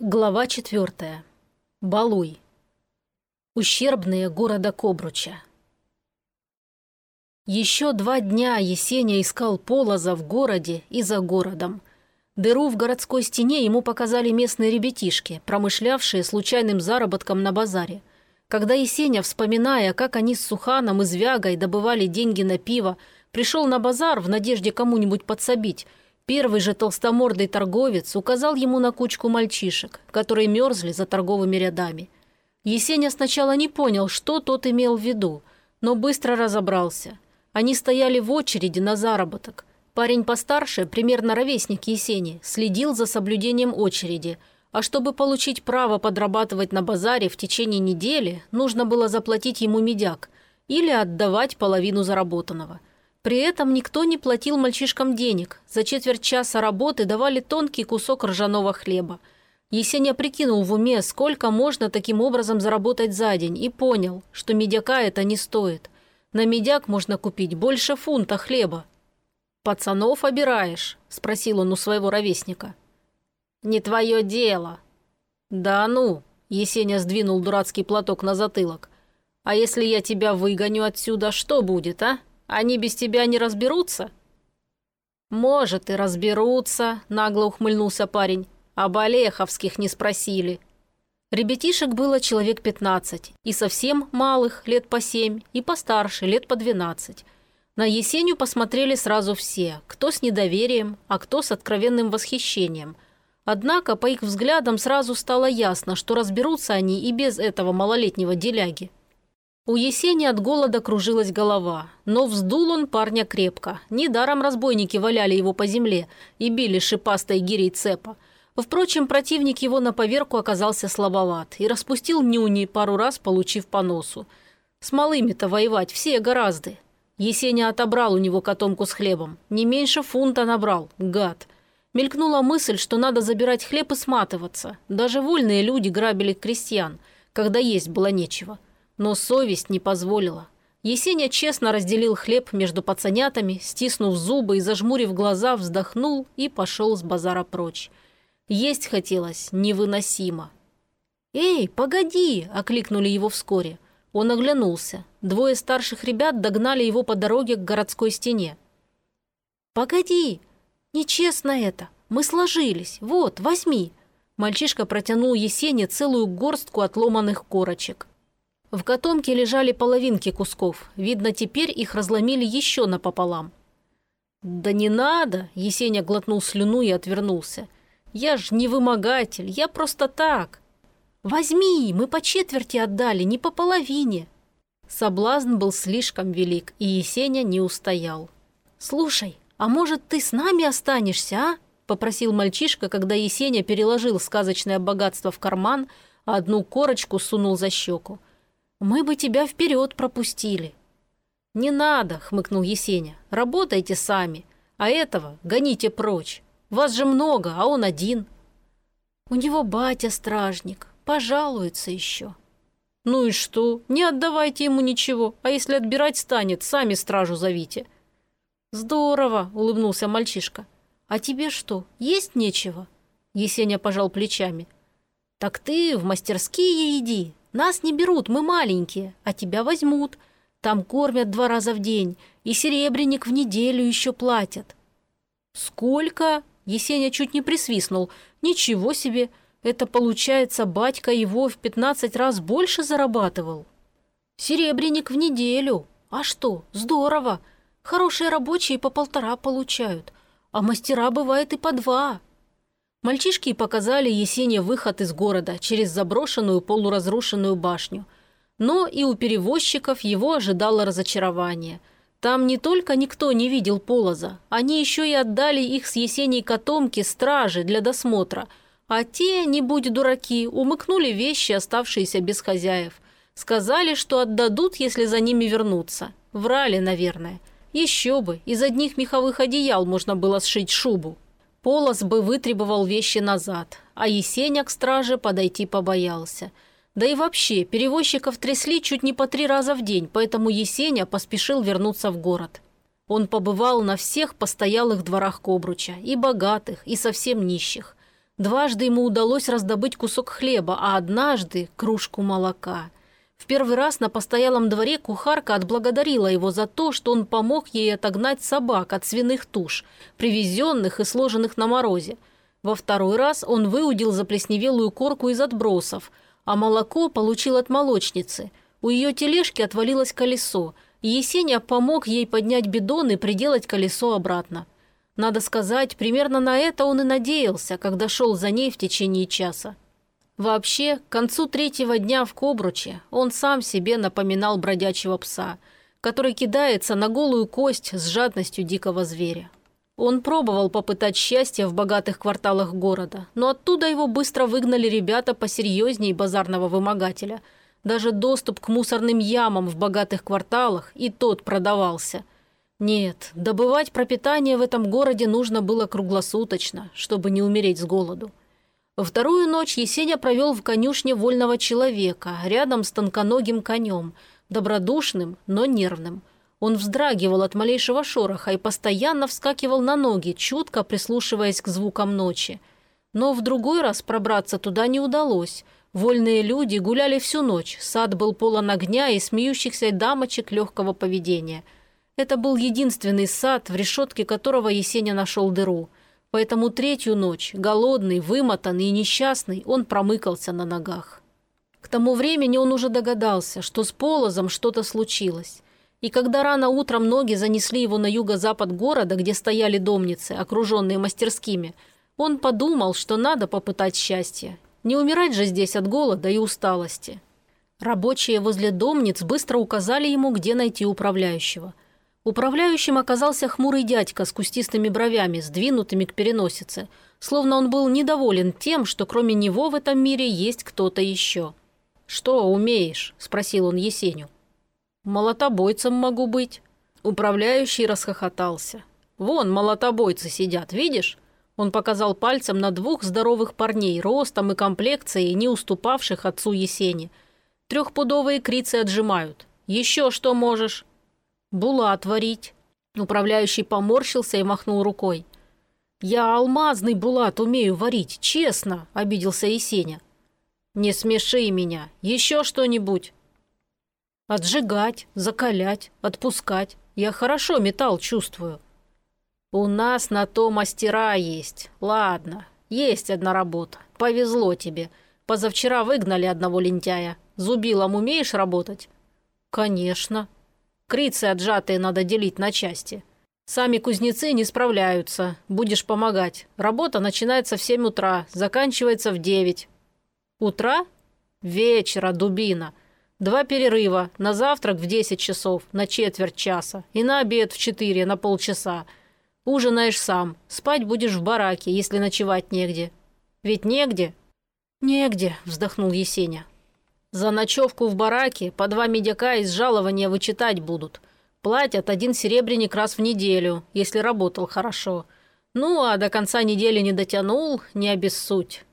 Глава четвертая. Балуй. Ущербные города Кобруча. Еще два дня Есеня искал Полоза в городе и за городом. Дыру в городской стене ему показали местные ребятишки, промышлявшие случайным заработком на базаре. Когда Есеня, вспоминая, как они с Суханом и Звягой добывали деньги на пиво, пришел на базар в надежде кому-нибудь подсобить – Первый же толстомордый торговец указал ему на кучку мальчишек, которые мерзли за торговыми рядами. Есеня сначала не понял, что тот имел в виду, но быстро разобрался. Они стояли в очереди на заработок. Парень постарше, примерно ровесник Есени, следил за соблюдением очереди, а чтобы получить право подрабатывать на базаре в течение недели, нужно было заплатить ему медяк или отдавать половину заработанного – при этом никто не платил мальчишкам денег. За четверть часа работы давали тонкий кусок ржаного хлеба. Есеня прикинул в уме, сколько можно таким образом заработать за день, и понял, что медяка это не стоит. На медяк можно купить больше фунта хлеба. «Пацанов обираешь?» – спросил он у своего ровесника. «Не твое дело». «Да ну!» – Есеня сдвинул дурацкий платок на затылок. «А если я тебя выгоню отсюда, что будет, а?» Они без тебя не разберутся?» «Может, и разберутся», – нагло ухмыльнулся парень. «Об Олеховских не спросили». Ребятишек было человек пятнадцать, и совсем малых, лет по семь, и постарше, лет по двенадцать. На Есеню посмотрели сразу все, кто с недоверием, а кто с откровенным восхищением. Однако, по их взглядам, сразу стало ясно, что разберутся они и без этого малолетнего деляги. У Есени от голода кружилась голова, но вздул он парня крепко. Недаром разбойники валяли его по земле и били шипастой гирей цепа. Впрочем, противник его на поверку оказался слабоват и распустил нюни, пару раз получив по носу. С малыми-то воевать все гораздо. Есеня отобрал у него котомку с хлебом. Не меньше фунта набрал, гад. Мелькнула мысль, что надо забирать хлеб и сматываться. Даже вольные люди грабили крестьян, когда есть было нечего. Но совесть не позволила. Есеня честно разделил хлеб между пацанятами, стиснув зубы и зажмурив глаза, вздохнул и пошел с базара прочь. Есть хотелось невыносимо. «Эй, погоди!» – окликнули его вскоре. Он оглянулся. Двое старших ребят догнали его по дороге к городской стене. «Погоди! Нечестно это! Мы сложились! Вот, возьми!» Мальчишка протянул Есене целую горстку отломанных корочек. В котомке лежали половинки кусков. Видно, теперь их разломили еще напополам. «Да не надо!» – Есеня глотнул слюну и отвернулся. «Я ж не вымогатель, я просто так!» «Возьми, мы по четверти отдали, не по половине!» Соблазн был слишком велик, и Есеня не устоял. «Слушай, а может, ты с нами останешься, а?» – попросил мальчишка, когда Есеня переложил сказочное богатство в карман, а одну корочку сунул за щеку. Мы бы тебя вперед пропустили». «Не надо», — хмыкнул Есеня. «Работайте сами. А этого гоните прочь. Вас же много, а он один». «У него батя стражник. Пожалуется еще». «Ну и что? Не отдавайте ему ничего. А если отбирать станет, сами стражу зовите». «Здорово», — улыбнулся мальчишка. «А тебе что, есть нечего?» Есеня пожал плечами. «Так ты в мастерские иди, нас не берут, мы маленькие, а тебя возьмут. Там кормят два раза в день, и серебряник в неделю еще платят». «Сколько?» – Есеня чуть не присвистнул. «Ничего себе! Это, получается, батька его в пятнадцать раз больше зарабатывал?» «Серебряник в неделю. А что, здорово! Хорошие рабочие по полтора получают, а мастера бывает и по два». Мальчишки показали Есене выход из города через заброшенную полуразрушенную башню. Но и у перевозчиков его ожидало разочарование. Там не только никто не видел полоза, они еще и отдали их с Есеней котомки стражи для досмотра, а те, не будь дураки, умыкнули вещи, оставшиеся без хозяев. Сказали, что отдадут, если за ними вернутся. Врали, наверное. Еще бы, из одних меховых одеял можно было сшить шубу. Полос бы вытребовал вещи назад, а Есеня к страже подойти побоялся. Да и вообще, перевозчиков трясли чуть не по три раза в день, поэтому Есеня поспешил вернуться в город. Он побывал на всех постоялых дворах Кобруча, и богатых, и совсем нищих. Дважды ему удалось раздобыть кусок хлеба, а однажды – кружку молока. В первый раз на постоялом дворе кухарка отблагодарила его за то, что он помог ей отогнать собак от свиных туш, привезенных и сложенных на морозе. Во второй раз он выудил заплесневелую корку из отбросов, а молоко получил от молочницы. У ее тележки отвалилось колесо, и Есения помог ей поднять бидон и приделать колесо обратно. Надо сказать, примерно на это он и надеялся, когда шел за ней в течение часа. Вообще, к концу третьего дня в Кобруче он сам себе напоминал бродячего пса, который кидается на голую кость с жадностью дикого зверя. Он пробовал попытать счастье в богатых кварталах города, но оттуда его быстро выгнали ребята посерьезнее базарного вымогателя. Даже доступ к мусорным ямам в богатых кварталах и тот продавался. Нет, добывать пропитание в этом городе нужно было круглосуточно, чтобы не умереть с голоду. Вторую ночь Есеня провел в конюшне вольного человека, рядом с тонконогим конем, добродушным, но нервным. Он вздрагивал от малейшего шороха и постоянно вскакивал на ноги, чутко прислушиваясь к звукам ночи. Но в другой раз пробраться туда не удалось. Вольные люди гуляли всю ночь, сад был полон огня и смеющихся дамочек легкого поведения. Это был единственный сад, в решетке которого Есеня нашел дыру – Поэтому третью ночь, голодный, вымотанный и несчастный, он промыкался на ногах. К тому времени он уже догадался, что с Полозом что-то случилось. И когда рано утром ноги занесли его на юго-запад города, где стояли домницы, окруженные мастерскими, он подумал, что надо попытать счастье. Не умирать же здесь от голода и усталости. Рабочие возле домниц быстро указали ему, где найти управляющего – Управляющим оказался хмурый дядька с кустистыми бровями, сдвинутыми к переносице, словно он был недоволен тем, что кроме него в этом мире есть кто-то еще. «Что умеешь?» – спросил он Есеню. «Молотобойцем могу быть». Управляющий расхохотался. «Вон молотобойцы сидят, видишь?» Он показал пальцем на двух здоровых парней, ростом и комплекцией, не уступавших отцу Есени. Трехпудовые крицы отжимают. «Еще что можешь?» «Булат варить». Управляющий поморщился и махнул рукой. «Я алмазный булат умею варить, честно», – обиделся Есеня. «Не смеши меня. Еще что-нибудь». «Отжигать, закалять, отпускать. Я хорошо металл чувствую». «У нас на то мастера есть. Ладно, есть одна работа. Повезло тебе. Позавчера выгнали одного лентяя. Зубилом умеешь работать?» «Конечно», Крицы отжатые надо делить на части. Сами кузнецы не справляются. Будешь помогать. Работа начинается в 7 утра, заканчивается в 9. Утра? Вечера, дубина. Два перерыва. На завтрак в 10 часов, на четверть часа. И на обед в 4, на полчаса. Ужинаешь сам. Спать будешь в бараке, если ночевать негде. Ведь негде? Негде, вздохнул Есеня. За ночевку в бараке по два медяка из жалования вычитать будут. Платят один серебряник раз в неделю, если работал хорошо. Ну, а до конца недели не дотянул, не обессудь.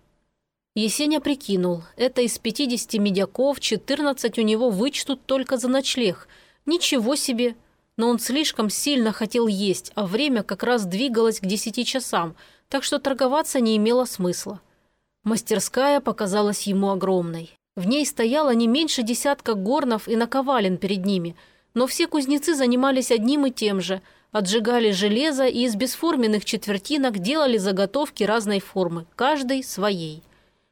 Есеня прикинул, это из 50 медяков 14 у него вычтут только за ночлег. Ничего себе! Но он слишком сильно хотел есть, а время как раз двигалось к 10 часам, так что торговаться не имело смысла. Мастерская показалась ему огромной. В ней стояло не меньше десятка горнов и наковален перед ними, но все кузнецы занимались одним и тем же – отжигали железо и из бесформенных четвертинок делали заготовки разной формы, каждой своей.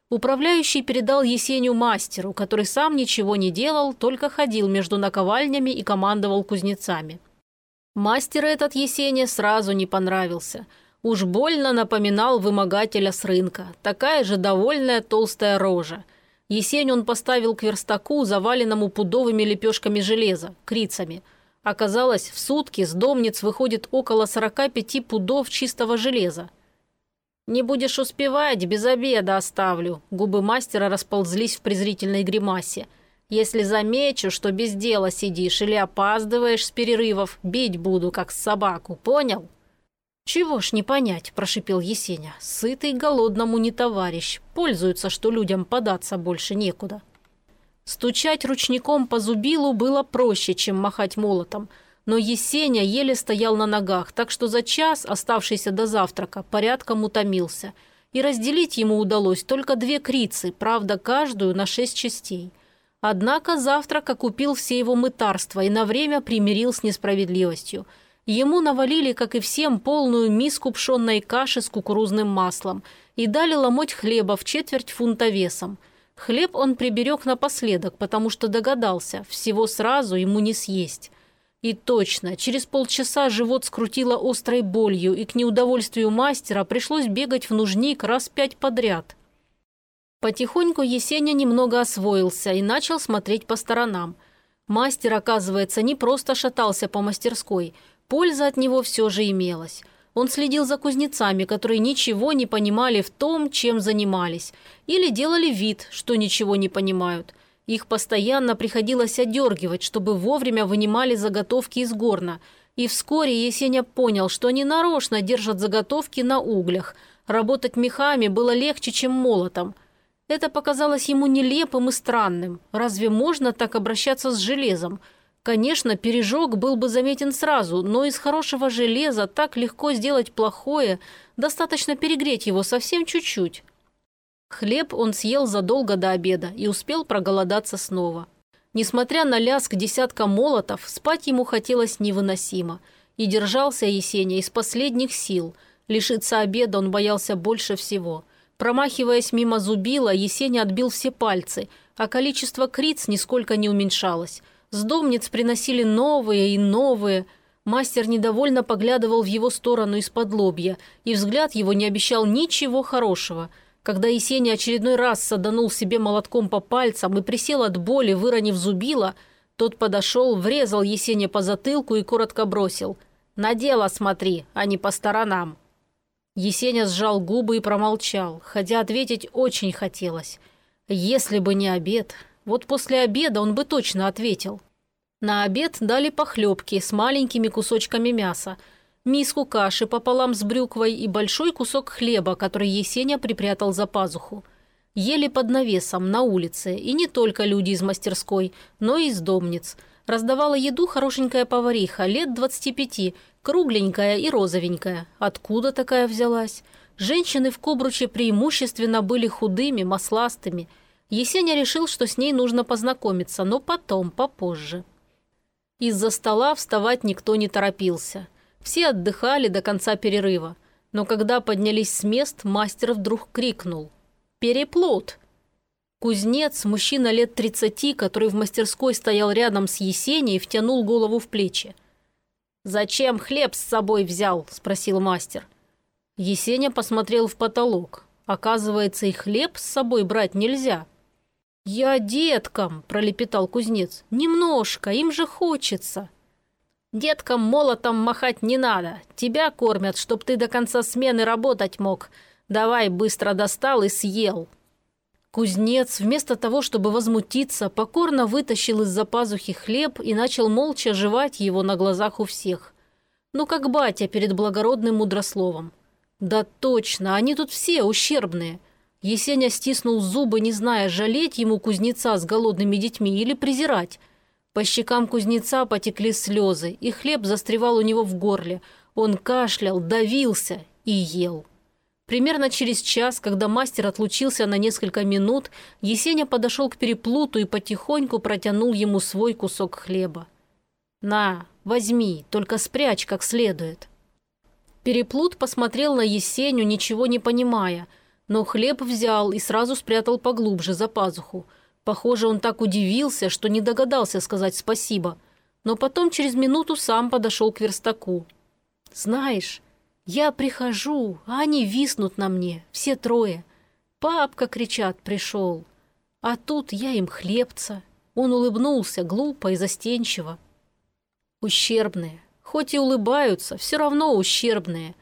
Управляющий передал Есению мастеру, который сам ничего не делал, только ходил между наковальнями и командовал кузнецами. Мастер этот Есене сразу не понравился. Уж больно напоминал вымогателя с рынка. Такая же довольная толстая рожа – Есень он поставил к верстаку, заваленному пудовыми лепешками железа, крицами. Оказалось, в сутки с домниц выходит около 45 пудов чистого железа. «Не будешь успевать, без обеда оставлю», – губы мастера расползлись в презрительной гримасе. «Если замечу, что без дела сидишь или опаздываешь с перерывов, бить буду, как собаку, понял?» «Чего ж не понять», – прошипел Есеня. «Сытый голодному не товарищ. Пользуется, что людям податься больше некуда». Стучать ручником по зубилу было проще, чем махать молотом. Но Есеня еле стоял на ногах, так что за час, оставшийся до завтрака, порядком утомился. и разделить ему удалось только две крицы, правда, каждую на шесть частей. Однако завтрак окупил все его мытарства и на время примирил с несправедливостью. Ему навалили, как и всем, полную миску пшенной каши с кукурузным маслом и дали ломоть хлеба в четверть фунта весом. Хлеб он приберег напоследок, потому что догадался, всего сразу ему не съесть. И точно, через полчаса живот скрутило острой болью, и к неудовольствию мастера пришлось бегать в нужник раз пять подряд. Потихоньку Есеня немного освоился и начал смотреть по сторонам. Мастер, оказывается, не просто шатался по мастерской, польза от него все же имелась. Он следил за кузнецами, которые ничего не понимали в том, чем занимались, или делали вид, что ничего не понимают – их постоянно приходилось одергивать, чтобы вовремя вынимали заготовки из горна. И вскоре Есеня понял, что они нарочно держат заготовки на углях. Работать мехами было легче, чем молотом. Это показалось ему нелепым и странным. Разве можно так обращаться с железом? Конечно, пережог был бы заметен сразу, но из хорошего железа так легко сделать плохое, достаточно перегреть его совсем чуть-чуть. Хлеб он съел задолго до обеда и успел проголодаться снова. Несмотря на лязг десятка молотов, спать ему хотелось невыносимо. И держался Есеня из последних сил. Лишиться обеда он боялся больше всего. Промахиваясь мимо зубила, Есеня отбил все пальцы, а количество криц нисколько не уменьшалось. С домниц приносили новые и новые. Мастер недовольно поглядывал в его сторону из-под лобья, и взгляд его не обещал ничего хорошего – когда Есеня очередной раз саданул себе молотком по пальцам и присел от боли, выронив зубила, тот подошел, врезал Есеня по затылку и коротко бросил. «На дело смотри, а не по сторонам». Есеня сжал губы и промолчал, хотя ответить очень хотелось. Если бы не обед, вот после обеда он бы точно ответил. На обед дали похлебки с маленькими кусочками мяса – миску каши пополам с брюквой и большой кусок хлеба, который Есеня припрятал за пазуху. Ели под навесом, на улице, и не только люди из мастерской, но и из домниц. Раздавала еду хорошенькая повариха, лет 25, кругленькая и розовенькая. Откуда такая взялась? Женщины в Кобруче преимущественно были худыми, масластыми. Есеня решил, что с ней нужно познакомиться, но потом, попозже. Из-за стола вставать никто не торопился. Все отдыхали до конца перерыва. Но когда поднялись с мест, мастер вдруг крикнул. «Переплут!» Кузнец, мужчина лет тридцати, который в мастерской стоял рядом с Есенией, втянул голову в плечи. «Зачем хлеб с собой взял?» – спросил мастер. Есеня посмотрел в потолок. Оказывается, и хлеб с собой брать нельзя. «Я деткам», – пролепетал кузнец. «Немножко, им же хочется». Деткам молотом махать не надо. Тебя кормят, чтоб ты до конца смены работать мог. Давай, быстро достал и съел». Кузнец, вместо того, чтобы возмутиться, покорно вытащил из-за пазухи хлеб и начал молча жевать его на глазах у всех. Ну, как батя перед благородным мудрословом. «Да точно, они тут все ущербные». Есеня стиснул зубы, не зная, жалеть ему кузнеца с голодными детьми или презирать – по щекам кузнеца потекли слезы, и хлеб застревал у него в горле. Он кашлял, давился и ел. Примерно через час, когда мастер отлучился на несколько минут, Есеня подошел к переплуту и потихоньку протянул ему свой кусок хлеба. «На, возьми, только спрячь как следует». Переплут посмотрел на Есеню, ничего не понимая, но хлеб взял и сразу спрятал поглубже за пазуху – Похоже, он так удивился, что не догадался сказать спасибо. Но потом через минуту сам подошел к верстаку. «Знаешь, я прихожу, а они виснут на мне, все трое. Папка, кричат, пришел. А тут я им хлебца». Он улыбнулся глупо и застенчиво. Ущербные. Хоть и улыбаются, все равно ущербные.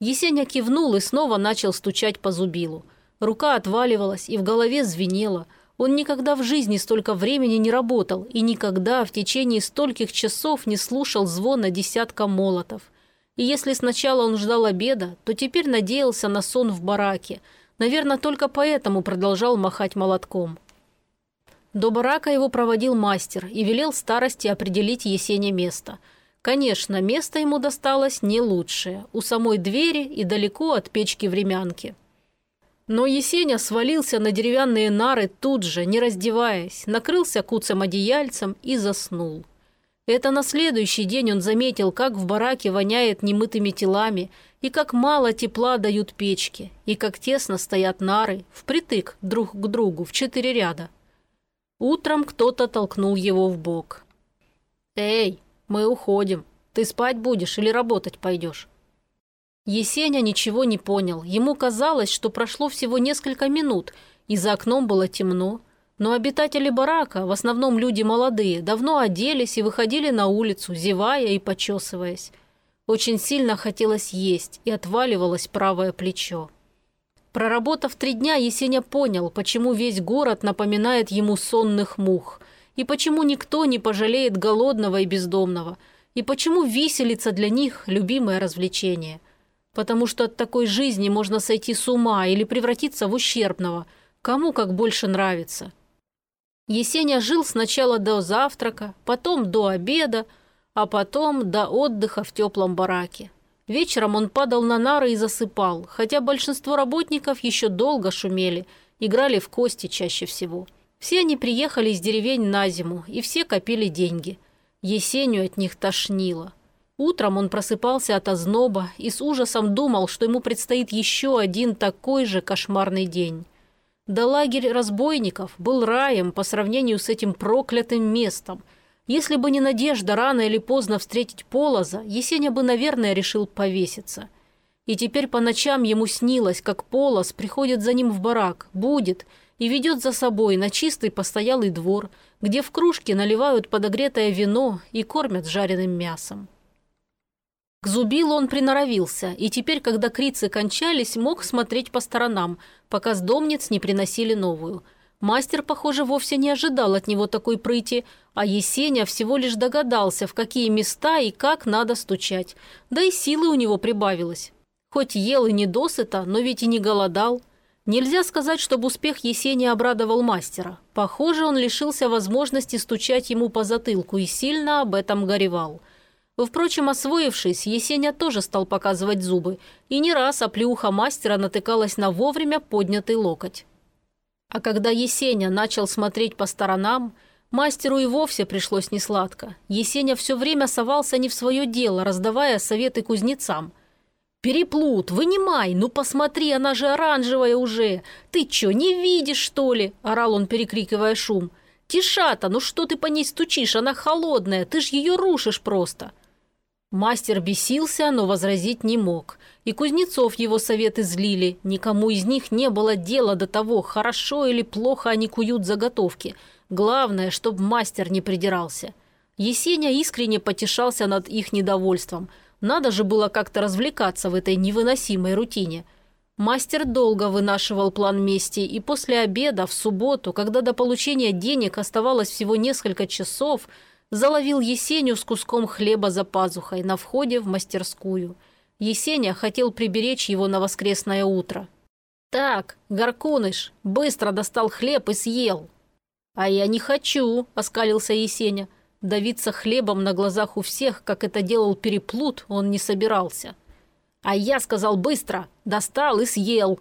Есеня кивнул и снова начал стучать по зубилу. Рука отваливалась и в голове звенела – он никогда в жизни столько времени не работал и никогда в течение стольких часов не слушал звона десятка молотов. И если сначала он ждал обеда, то теперь надеялся на сон в бараке. Наверное, только поэтому продолжал махать молотком. До барака его проводил мастер и велел старости определить Есене место. Конечно, место ему досталось не лучшее, у самой двери и далеко от печки времянки. Но Есеня свалился на деревянные нары тут же, не раздеваясь, накрылся куцем одеяльцем и заснул. Это на следующий день он заметил, как в бараке воняет немытыми телами, и как мало тепла дают печки, и как тесно стоят нары, впритык друг к другу, в четыре ряда. Утром кто-то толкнул его в бок. «Эй, мы уходим. Ты спать будешь или работать пойдешь?» Есеня ничего не понял. Ему казалось, что прошло всего несколько минут, и за окном было темно. Но обитатели барака, в основном люди молодые, давно оделись и выходили на улицу, зевая и почесываясь. Очень сильно хотелось есть, и отваливалось правое плечо. Проработав три дня, Есеня понял, почему весь город напоминает ему сонных мух, и почему никто не пожалеет голодного и бездомного, и почему виселица для них – любимое развлечение потому что от такой жизни можно сойти с ума или превратиться в ущербного, кому как больше нравится. Есеня жил сначала до завтрака, потом до обеда, а потом до отдыха в теплом бараке. Вечером он падал на нары и засыпал, хотя большинство работников еще долго шумели, играли в кости чаще всего. Все они приехали из деревень на зиму, и все копили деньги. Есеню от них тошнило. Утром он просыпался от озноба и с ужасом думал, что ему предстоит еще один такой же кошмарный день. Да лагерь разбойников был раем по сравнению с этим проклятым местом. Если бы не надежда рано или поздно встретить Полоза, Есеня бы, наверное, решил повеситься. И теперь по ночам ему снилось, как Полоз приходит за ним в барак, будет и ведет за собой на чистый постоялый двор, где в кружке наливают подогретое вино и кормят жареным мясом. К зубилу он приноровился, и теперь, когда крицы кончались, мог смотреть по сторонам, пока с домниц не приносили новую. Мастер, похоже, вовсе не ожидал от него такой прыти, а Есеня всего лишь догадался, в какие места и как надо стучать. Да и силы у него прибавилось. Хоть ел и не досыта, но ведь и не голодал. Нельзя сказать, чтобы успех Есения обрадовал мастера. Похоже, он лишился возможности стучать ему по затылку и сильно об этом горевал – Впрочем, освоившись, Есеня тоже стал показывать зубы, и не раз оплеуха мастера натыкалась на вовремя поднятый локоть. А когда Есеня начал смотреть по сторонам, мастеру и вовсе пришлось несладко. Есеня все время совался не в свое дело, раздавая советы кузнецам. «Переплут, вынимай, ну посмотри, она же оранжевая уже! Ты что, не видишь, что ли?» – орал он, перекрикивая шум. «Тишата, ну что ты по ней стучишь, она холодная, ты ж ее рушишь просто!» Мастер бесился, но возразить не мог. И Кузнецов его советы злили. Никому из них не было дела до того, хорошо или плохо они куют заготовки. Главное, чтобы мастер не придирался. Есеня искренне потешался над их недовольством. Надо же было как-то развлекаться в этой невыносимой рутине. Мастер долго вынашивал план мести, и после обеда в субботу, когда до получения денег оставалось всего несколько часов – заловил Есеню с куском хлеба за пазухой на входе в мастерскую. Есеня хотел приберечь его на воскресное утро. «Так, Горкуныш, быстро достал хлеб и съел». «А я не хочу», – оскалился Есеня. Давиться хлебом на глазах у всех, как это делал переплут, он не собирался. «А я сказал быстро, достал и съел».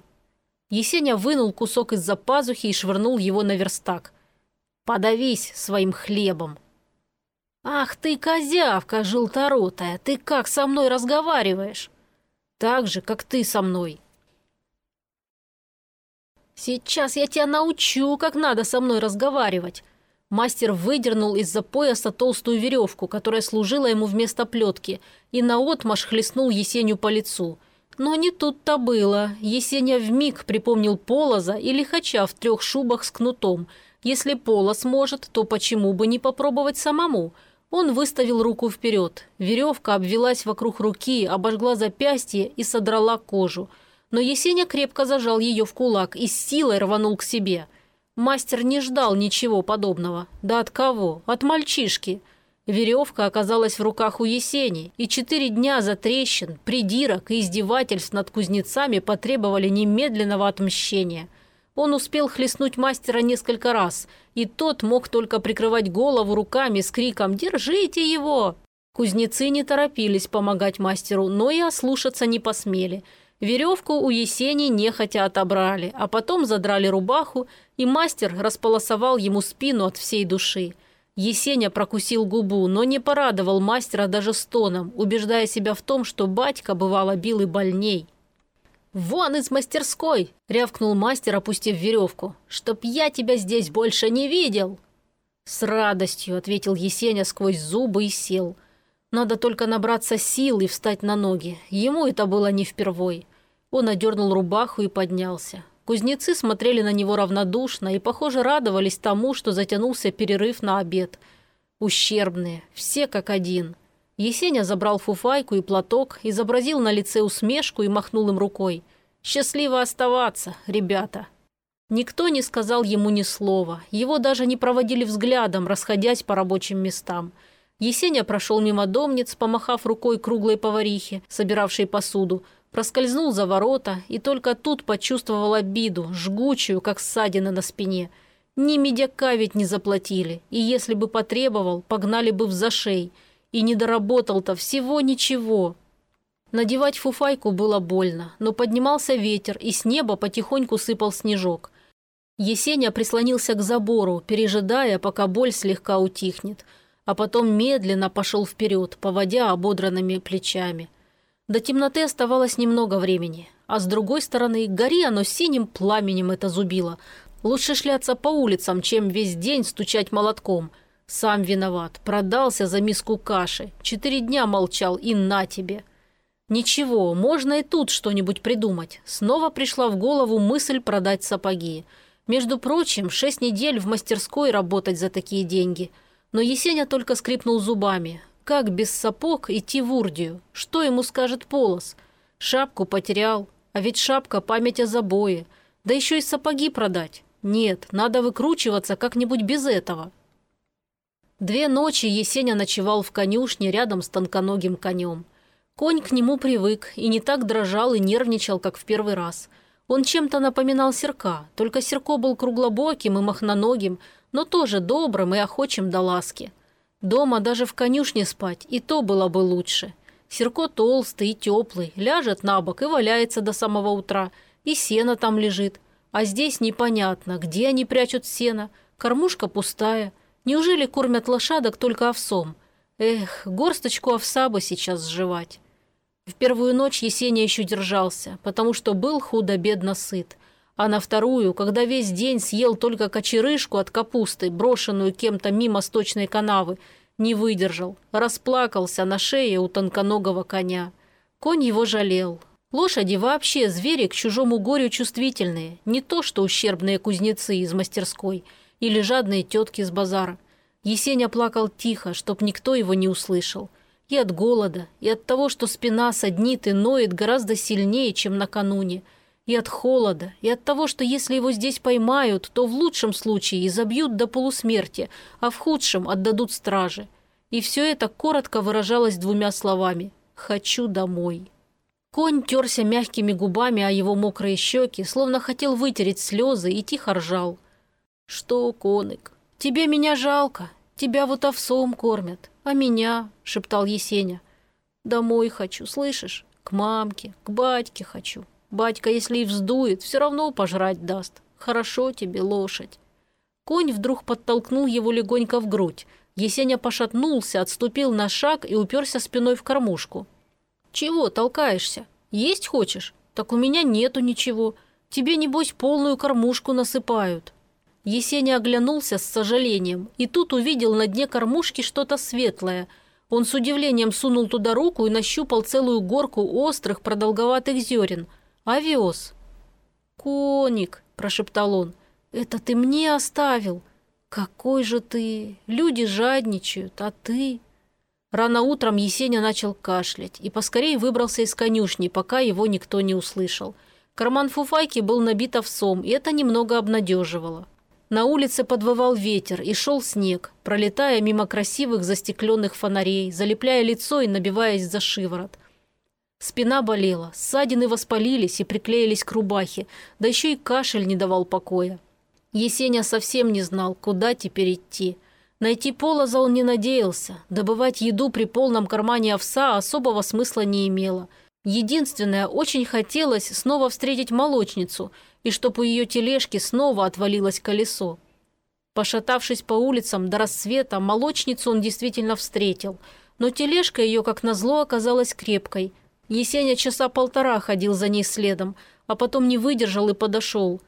Есеня вынул кусок из-за пазухи и швырнул его на верстак. «Подавись своим хлебом», «Ах ты, козявка желторотая, ты как со мной разговариваешь?» «Так же, как ты со мной». «Сейчас я тебя научу, как надо со мной разговаривать». Мастер выдернул из-за пояса толстую веревку, которая служила ему вместо плетки, и наотмашь хлестнул Есеню по лицу. Но не тут-то было. Есеня вмиг припомнил Полоза и лихача в трех шубах с кнутом. Если Полоз может, то почему бы не попробовать самому – он выставил руку вперед. Веревка обвелась вокруг руки, обожгла запястье и содрала кожу. Но Есеня крепко зажал ее в кулак и с силой рванул к себе. Мастер не ждал ничего подобного. Да от кого? От мальчишки. Веревка оказалась в руках у Есени, и четыре дня за трещин, придирок и издевательств над кузнецами потребовали немедленного отмщения – он успел хлестнуть мастера несколько раз, и тот мог только прикрывать голову руками с криком «Держите его!». Кузнецы не торопились помогать мастеру, но и ослушаться не посмели. Веревку у Есени нехотя отобрали, а потом задрали рубаху, и мастер располосовал ему спину от всей души. Есеня прокусил губу, но не порадовал мастера даже стоном, убеждая себя в том, что батька бывало бил и больней. «Вон из мастерской!» – рявкнул мастер, опустив веревку. «Чтоб я тебя здесь больше не видел!» «С радостью», – ответил Есеня сквозь зубы и сел – надо только набраться сил и встать на ноги. Ему это было не впервой. Он одернул рубаху и поднялся. Кузнецы смотрели на него равнодушно и, похоже, радовались тому, что затянулся перерыв на обед. Ущербные, все как один. Есеня забрал фуфайку и платок, изобразил на лице усмешку и махнул им рукой. «Счастливо оставаться, ребята!» Никто не сказал ему ни слова. Его даже не проводили взглядом, расходясь по рабочим местам – Есеня прошел мимо домниц, помахав рукой круглой поварихе, собиравшей посуду, проскользнул за ворота и только тут почувствовал обиду, жгучую, как ссадина на спине. Ни медяка ведь не заплатили, и если бы потребовал, погнали бы в зашей. И не доработал-то всего ничего. Надевать фуфайку было больно, но поднимался ветер, и с неба потихоньку сыпал снежок. Есеня прислонился к забору, пережидая, пока боль слегка утихнет – а потом медленно пошел вперед, поводя ободранными плечами. До темноты оставалось немного времени, а с другой стороны, гори оно синим пламенем это зубило. Лучше шляться по улицам, чем весь день стучать молотком. Сам виноват, продался за миску каши, четыре дня молчал и на тебе. Ничего, можно и тут что-нибудь придумать. Снова пришла в голову мысль продать сапоги. Между прочим, шесть недель в мастерской работать за такие деньги – но Есеня только скрипнул зубами. Как без сапог идти в Урдию? Что ему скажет Полос? Шапку потерял, а ведь шапка – память о забое. Да еще и сапоги продать. Нет, надо выкручиваться как-нибудь без этого. Две ночи Есеня ночевал в конюшне рядом с тонконогим конем. Конь к нему привык и не так дрожал и нервничал, как в первый раз. Он чем-то напоминал Серка, только Серко был круглобоким и махноногим, но тоже добрым и охочим до ласки. Дома даже в конюшне спать, и то было бы лучше. Серко толстый и теплый, ляжет на бок и валяется до самого утра, и сено там лежит. А здесь непонятно, где они прячут сено, кормушка пустая. Неужели кормят лошадок только овсом? Эх, горсточку овса бы сейчас сживать. В первую ночь Есения еще держался, потому что был худо-бедно сыт – а на вторую, когда весь день съел только кочерышку от капусты, брошенную кем-то мимо сточной канавы, не выдержал, расплакался на шее у тонконогого коня. Конь его жалел. Лошади вообще звери к чужому горю чувствительные, не то что ущербные кузнецы из мастерской или жадные тетки с базара. Есеня плакал тихо, чтоб никто его не услышал. И от голода, и от того, что спина саднит и ноет гораздо сильнее, чем накануне – и от холода, и от того, что если его здесь поймают, то в лучшем случае изобьют до полусмерти, а в худшем отдадут страже. И все это коротко выражалось двумя словами «хочу домой». Конь терся мягкими губами о его мокрые щеки, словно хотел вытереть слезы и тихо ржал. «Что, конык, тебе меня жалко, тебя вот овсом кормят, а меня?» – шептал Есеня. «Домой хочу, слышишь? К мамке, к батьке хочу». Батька, если и вздует, все равно пожрать даст. Хорошо тебе, лошадь. Конь вдруг подтолкнул его легонько в грудь. Есеня пошатнулся, отступил на шаг и уперся спиной в кормушку. «Чего толкаешься? Есть хочешь? Так у меня нету ничего. Тебе, небось, полную кормушку насыпают». Есеня оглянулся с сожалением и тут увидел на дне кормушки что-то светлое. Он с удивлением сунул туда руку и нащупал целую горку острых продолговатых зерен – «Овес». «Коник», – прошептал он, – «это ты мне оставил? Какой же ты! Люди жадничают, а ты...» Рано утром Есеня начал кашлять и поскорее выбрался из конюшни, пока его никто не услышал. Карман фуфайки был набит овсом, и это немного обнадеживало. На улице подвывал ветер и шел снег, пролетая мимо красивых застекленных фонарей, залепляя лицо и набиваясь за шиворот. Спина болела, ссадины воспалились и приклеились к рубахе, да еще и кашель не давал покоя. Есеня совсем не знал, куда теперь идти. Найти полоза он не надеялся. Добывать еду при полном кармане овса особого смысла не имело. Единственное, очень хотелось снова встретить молочницу, и чтобы у ее тележки снова отвалилось колесо. Пошатавшись по улицам до рассвета, молочницу он действительно встретил, но тележка ее, как назло, оказалась крепкой. Есеня часа полтора ходил за ней следом, а потом не выдержал и подошел.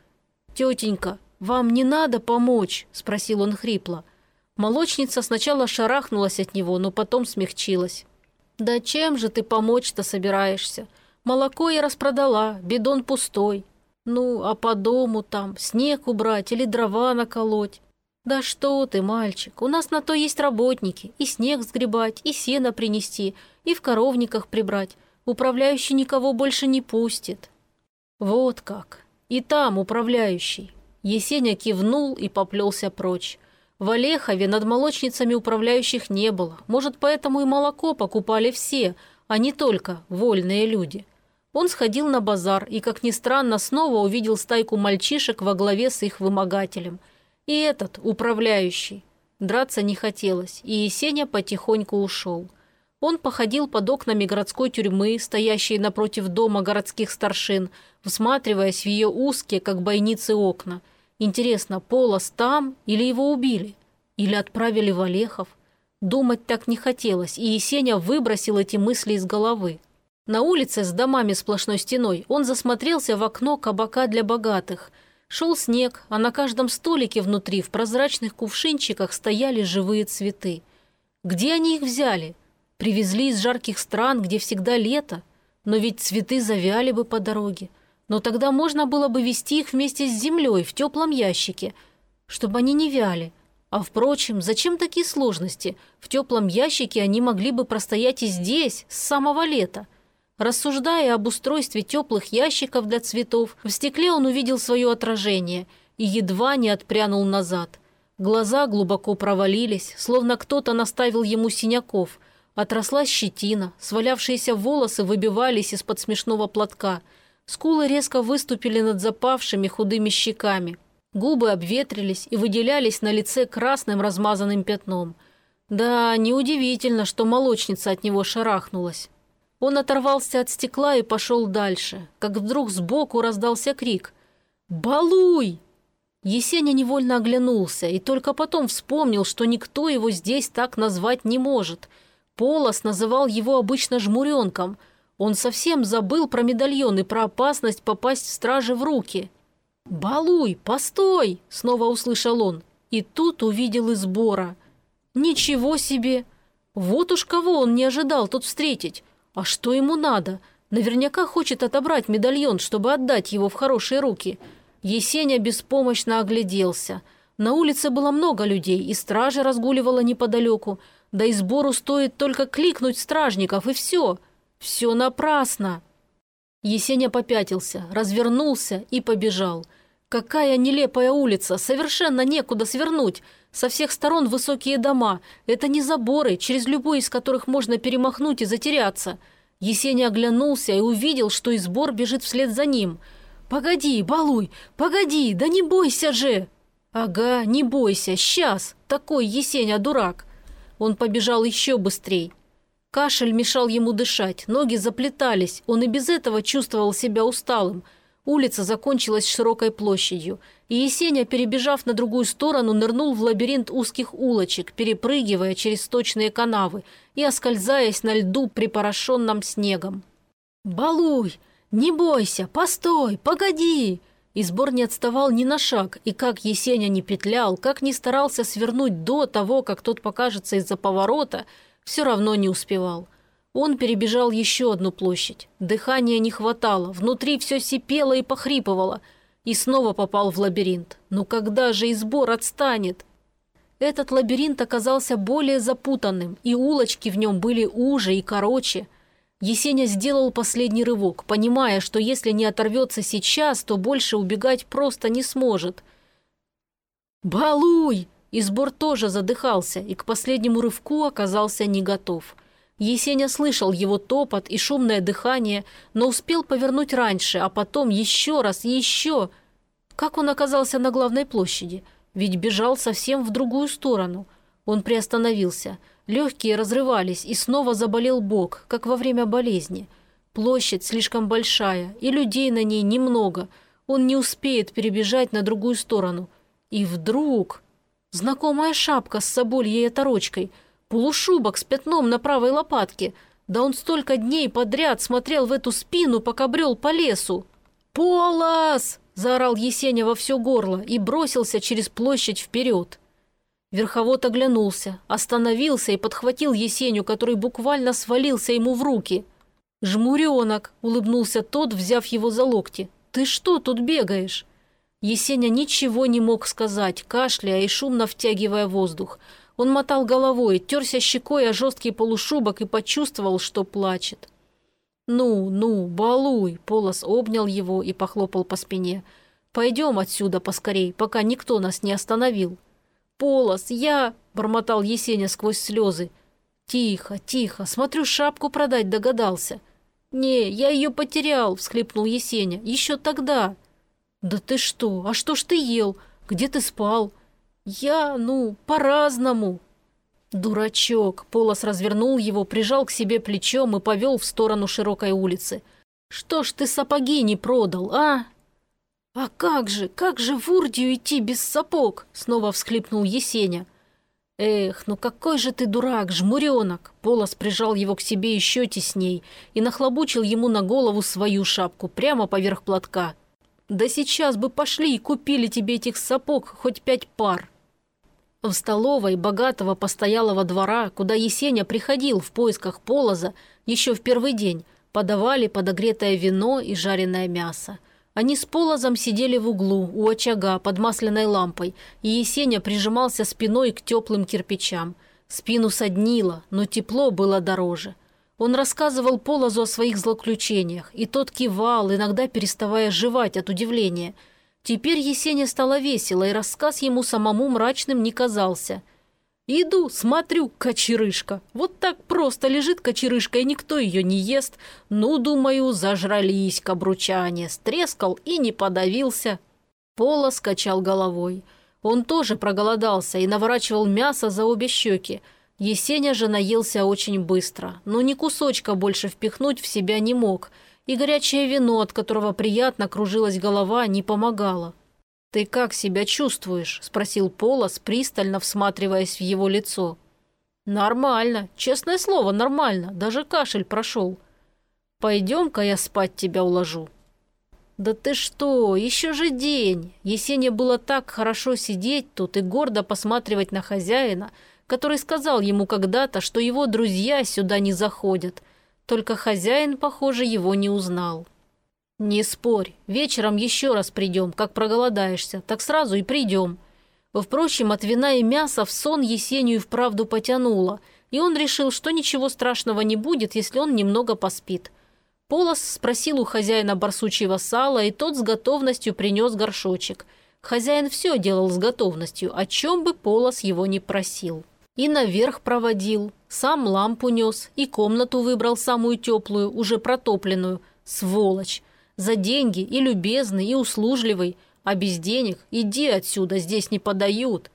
«Тетенька, вам не надо помочь?» – спросил он хрипло. Молочница сначала шарахнулась от него, но потом смягчилась. «Да чем же ты помочь-то собираешься? Молоко я распродала, бидон пустой. Ну, а по дому там снег убрать или дрова наколоть? Да что ты, мальчик, у нас на то есть работники. И снег сгребать, и сено принести, и в коровниках прибрать. Управляющий никого больше не пустит». «Вот как. И там управляющий». Есеня кивнул и поплелся прочь. В Олехове над молочницами управляющих не было. Может, поэтому и молоко покупали все, а не только вольные люди. Он сходил на базар и, как ни странно, снова увидел стайку мальчишек во главе с их вымогателем. И этот, управляющий. Драться не хотелось, и Есеня потихоньку ушел. Он походил под окнами городской тюрьмы, стоящей напротив дома городских старшин, всматриваясь в ее узкие, как бойницы, окна – Интересно, Полос там или его убили? Или отправили в Олехов? Думать так не хотелось, и Есеня выбросил эти мысли из головы. На улице с домами сплошной стеной он засмотрелся в окно кабака для богатых. Шел снег, а на каждом столике внутри в прозрачных кувшинчиках стояли живые цветы. Где они их взяли? Привезли из жарких стран, где всегда лето. Но ведь цветы завяли бы по дороге. Но тогда можно было бы вести их вместе с землей в теплом ящике, чтобы они не вяли. А впрочем, зачем такие сложности? В теплом ящике они могли бы простоять и здесь, с самого лета. Рассуждая об устройстве теплых ящиков для цветов, в стекле он увидел свое отражение и едва не отпрянул назад. Глаза глубоко провалились, словно кто-то наставил ему синяков. Отросла щетина, свалявшиеся волосы выбивались из-под смешного платка – Скулы резко выступили над запавшими худыми щеками. Губы обветрились и выделялись на лице красным размазанным пятном. Да, неудивительно, что молочница от него шарахнулась. Он оторвался от стекла и пошел дальше, как вдруг сбоку раздался крик. «Балуй!» Есеня невольно оглянулся и только потом вспомнил, что никто его здесь так назвать не может. Полос называл его обычно жмуренком – он совсем забыл про медальон и про опасность попасть в стражи в руки. «Балуй, постой!» – снова услышал он. И тут увидел избора. «Ничего себе! Вот уж кого он не ожидал тут встретить. А что ему надо? Наверняка хочет отобрать медальон, чтобы отдать его в хорошие руки». Есеня беспомощно огляделся. На улице было много людей, и стража разгуливала неподалеку. Да и сбору стоит только кликнуть стражников, и все – все напрасно. Есеня попятился, развернулся и побежал. Какая нелепая улица, совершенно некуда свернуть. Со всех сторон высокие дома. Это не заборы, через любой из которых можно перемахнуть и затеряться. Есеня оглянулся и увидел, что и бежит вслед за ним. «Погоди, балуй, погоди, да не бойся же!» «Ага, не бойся, сейчас! Такой Есеня дурак!» Он побежал еще быстрей. Кашель мешал ему дышать, ноги заплетались, он и без этого чувствовал себя усталым. Улица закончилась широкой площадью, и Есеня, перебежав на другую сторону, нырнул в лабиринт узких улочек, перепрыгивая через сточные канавы и оскользаясь на льду, припорошенном снегом. «Балуй! Не бойся! Постой! Погоди!» И сбор не отставал ни на шаг, и как Есеня не петлял, как не старался свернуть до того, как тот покажется из-за поворота – все равно не успевал. Он перебежал еще одну площадь. Дыхания не хватало, внутри все сипело и похрипывало. И снова попал в лабиринт. Ну когда же и сбор отстанет? Этот лабиринт оказался более запутанным, и улочки в нем были уже и короче. Есеня сделал последний рывок, понимая, что если не оторвется сейчас, то больше убегать просто не сможет. «Балуй!» И сбор тоже задыхался и к последнему рывку оказался не готов. Есеня слышал его топот и шумное дыхание, но успел повернуть раньше, а потом еще раз, еще. Как он оказался на главной площади? Ведь бежал совсем в другую сторону. Он приостановился. Легкие разрывались, и снова заболел бок, как во время болезни. Площадь слишком большая, и людей на ней немного. Он не успеет перебежать на другую сторону. И вдруг... Знакомая шапка с собольей оторочкой, полушубок с пятном на правой лопатке. Да он столько дней подряд смотрел в эту спину, пока брел по лесу. «Полос!» – заорал Есеня во все горло и бросился через площадь вперед. Верховод оглянулся, остановился и подхватил Есеню, который буквально свалился ему в руки. «Жмуренок!» – улыбнулся тот, взяв его за локти. «Ты что тут бегаешь?» Есеня ничего не мог сказать, кашляя и шумно втягивая воздух. Он мотал головой, терся щекой о жесткий полушубок и почувствовал, что плачет. «Ну, ну, балуй!» – Полос обнял его и похлопал по спине. «Пойдем отсюда поскорей, пока никто нас не остановил». «Полос, я...» – бормотал Есеня сквозь слезы. «Тихо, тихо, смотрю, шапку продать догадался». «Не, я ее потерял», – всхлипнул Есеня. «Еще тогда». «Да ты что? А что ж ты ел? Где ты спал?» «Я, ну, по-разному». «Дурачок!» – Полос развернул его, прижал к себе плечом и повел в сторону широкой улицы. «Что ж ты сапоги не продал, а?» «А как же, как же в Урдию идти без сапог?» – снова всхлипнул Есеня. «Эх, ну какой же ты дурак, жмуренок!» Полос прижал его к себе еще тесней и нахлобучил ему на голову свою шапку прямо поверх платка. «Да сейчас бы пошли и купили тебе этих сапог хоть пять пар!» В столовой богатого постоялого двора, куда Есеня приходил в поисках полоза еще в первый день, подавали подогретое вино и жареное мясо. Они с Полозом сидели в углу, у очага, под масляной лампой, и Есеня прижимался спиной к теплым кирпичам. Спину соднило, но тепло было дороже. Он рассказывал Полозу о своих злоключениях, и тот кивал, иногда переставая жевать от удивления. Теперь Есене стало весело, и рассказ ему самому мрачным не казался – Иду, смотрю, кочерышка. Вот так просто лежит кочерышка, и никто ее не ест. Ну, думаю, зажрались кабручане. Стрескал и не подавился. Пола скачал головой. Он тоже проголодался и наворачивал мясо за обе щеки. Есеня же наелся очень быстро, но ни кусочка больше впихнуть в себя не мог, и горячее вино, от которого приятно кружилась голова, не помогало. «Ты как себя чувствуешь?» – спросил Полос, пристально всматриваясь в его лицо. «Нормально. Честное слово, нормально. Даже кашель прошел. Пойдем-ка я спать тебя уложу». «Да ты что, еще же день!» Есене было так хорошо сидеть тут и гордо посматривать на хозяина, который сказал ему когда-то, что его друзья сюда не заходят. Только хозяин, похоже, его не узнал. «Не спорь. Вечером еще раз придем, как проголодаешься. Так сразу и придем». Впрочем, от вина и мяса в сон Есению вправду потянуло, и он решил, что ничего страшного не будет, если он немного поспит. Полос спросил у хозяина барсучьего сала, и тот с готовностью принес горшочек. Хозяин все делал с готовностью, о чем бы Полос его не просил. И наверх проводил, сам лампу нес, и комнату выбрал самую теплую, уже протопленную. Сволочь! За деньги и любезный, и услужливый, а без денег иди отсюда, здесь не подают.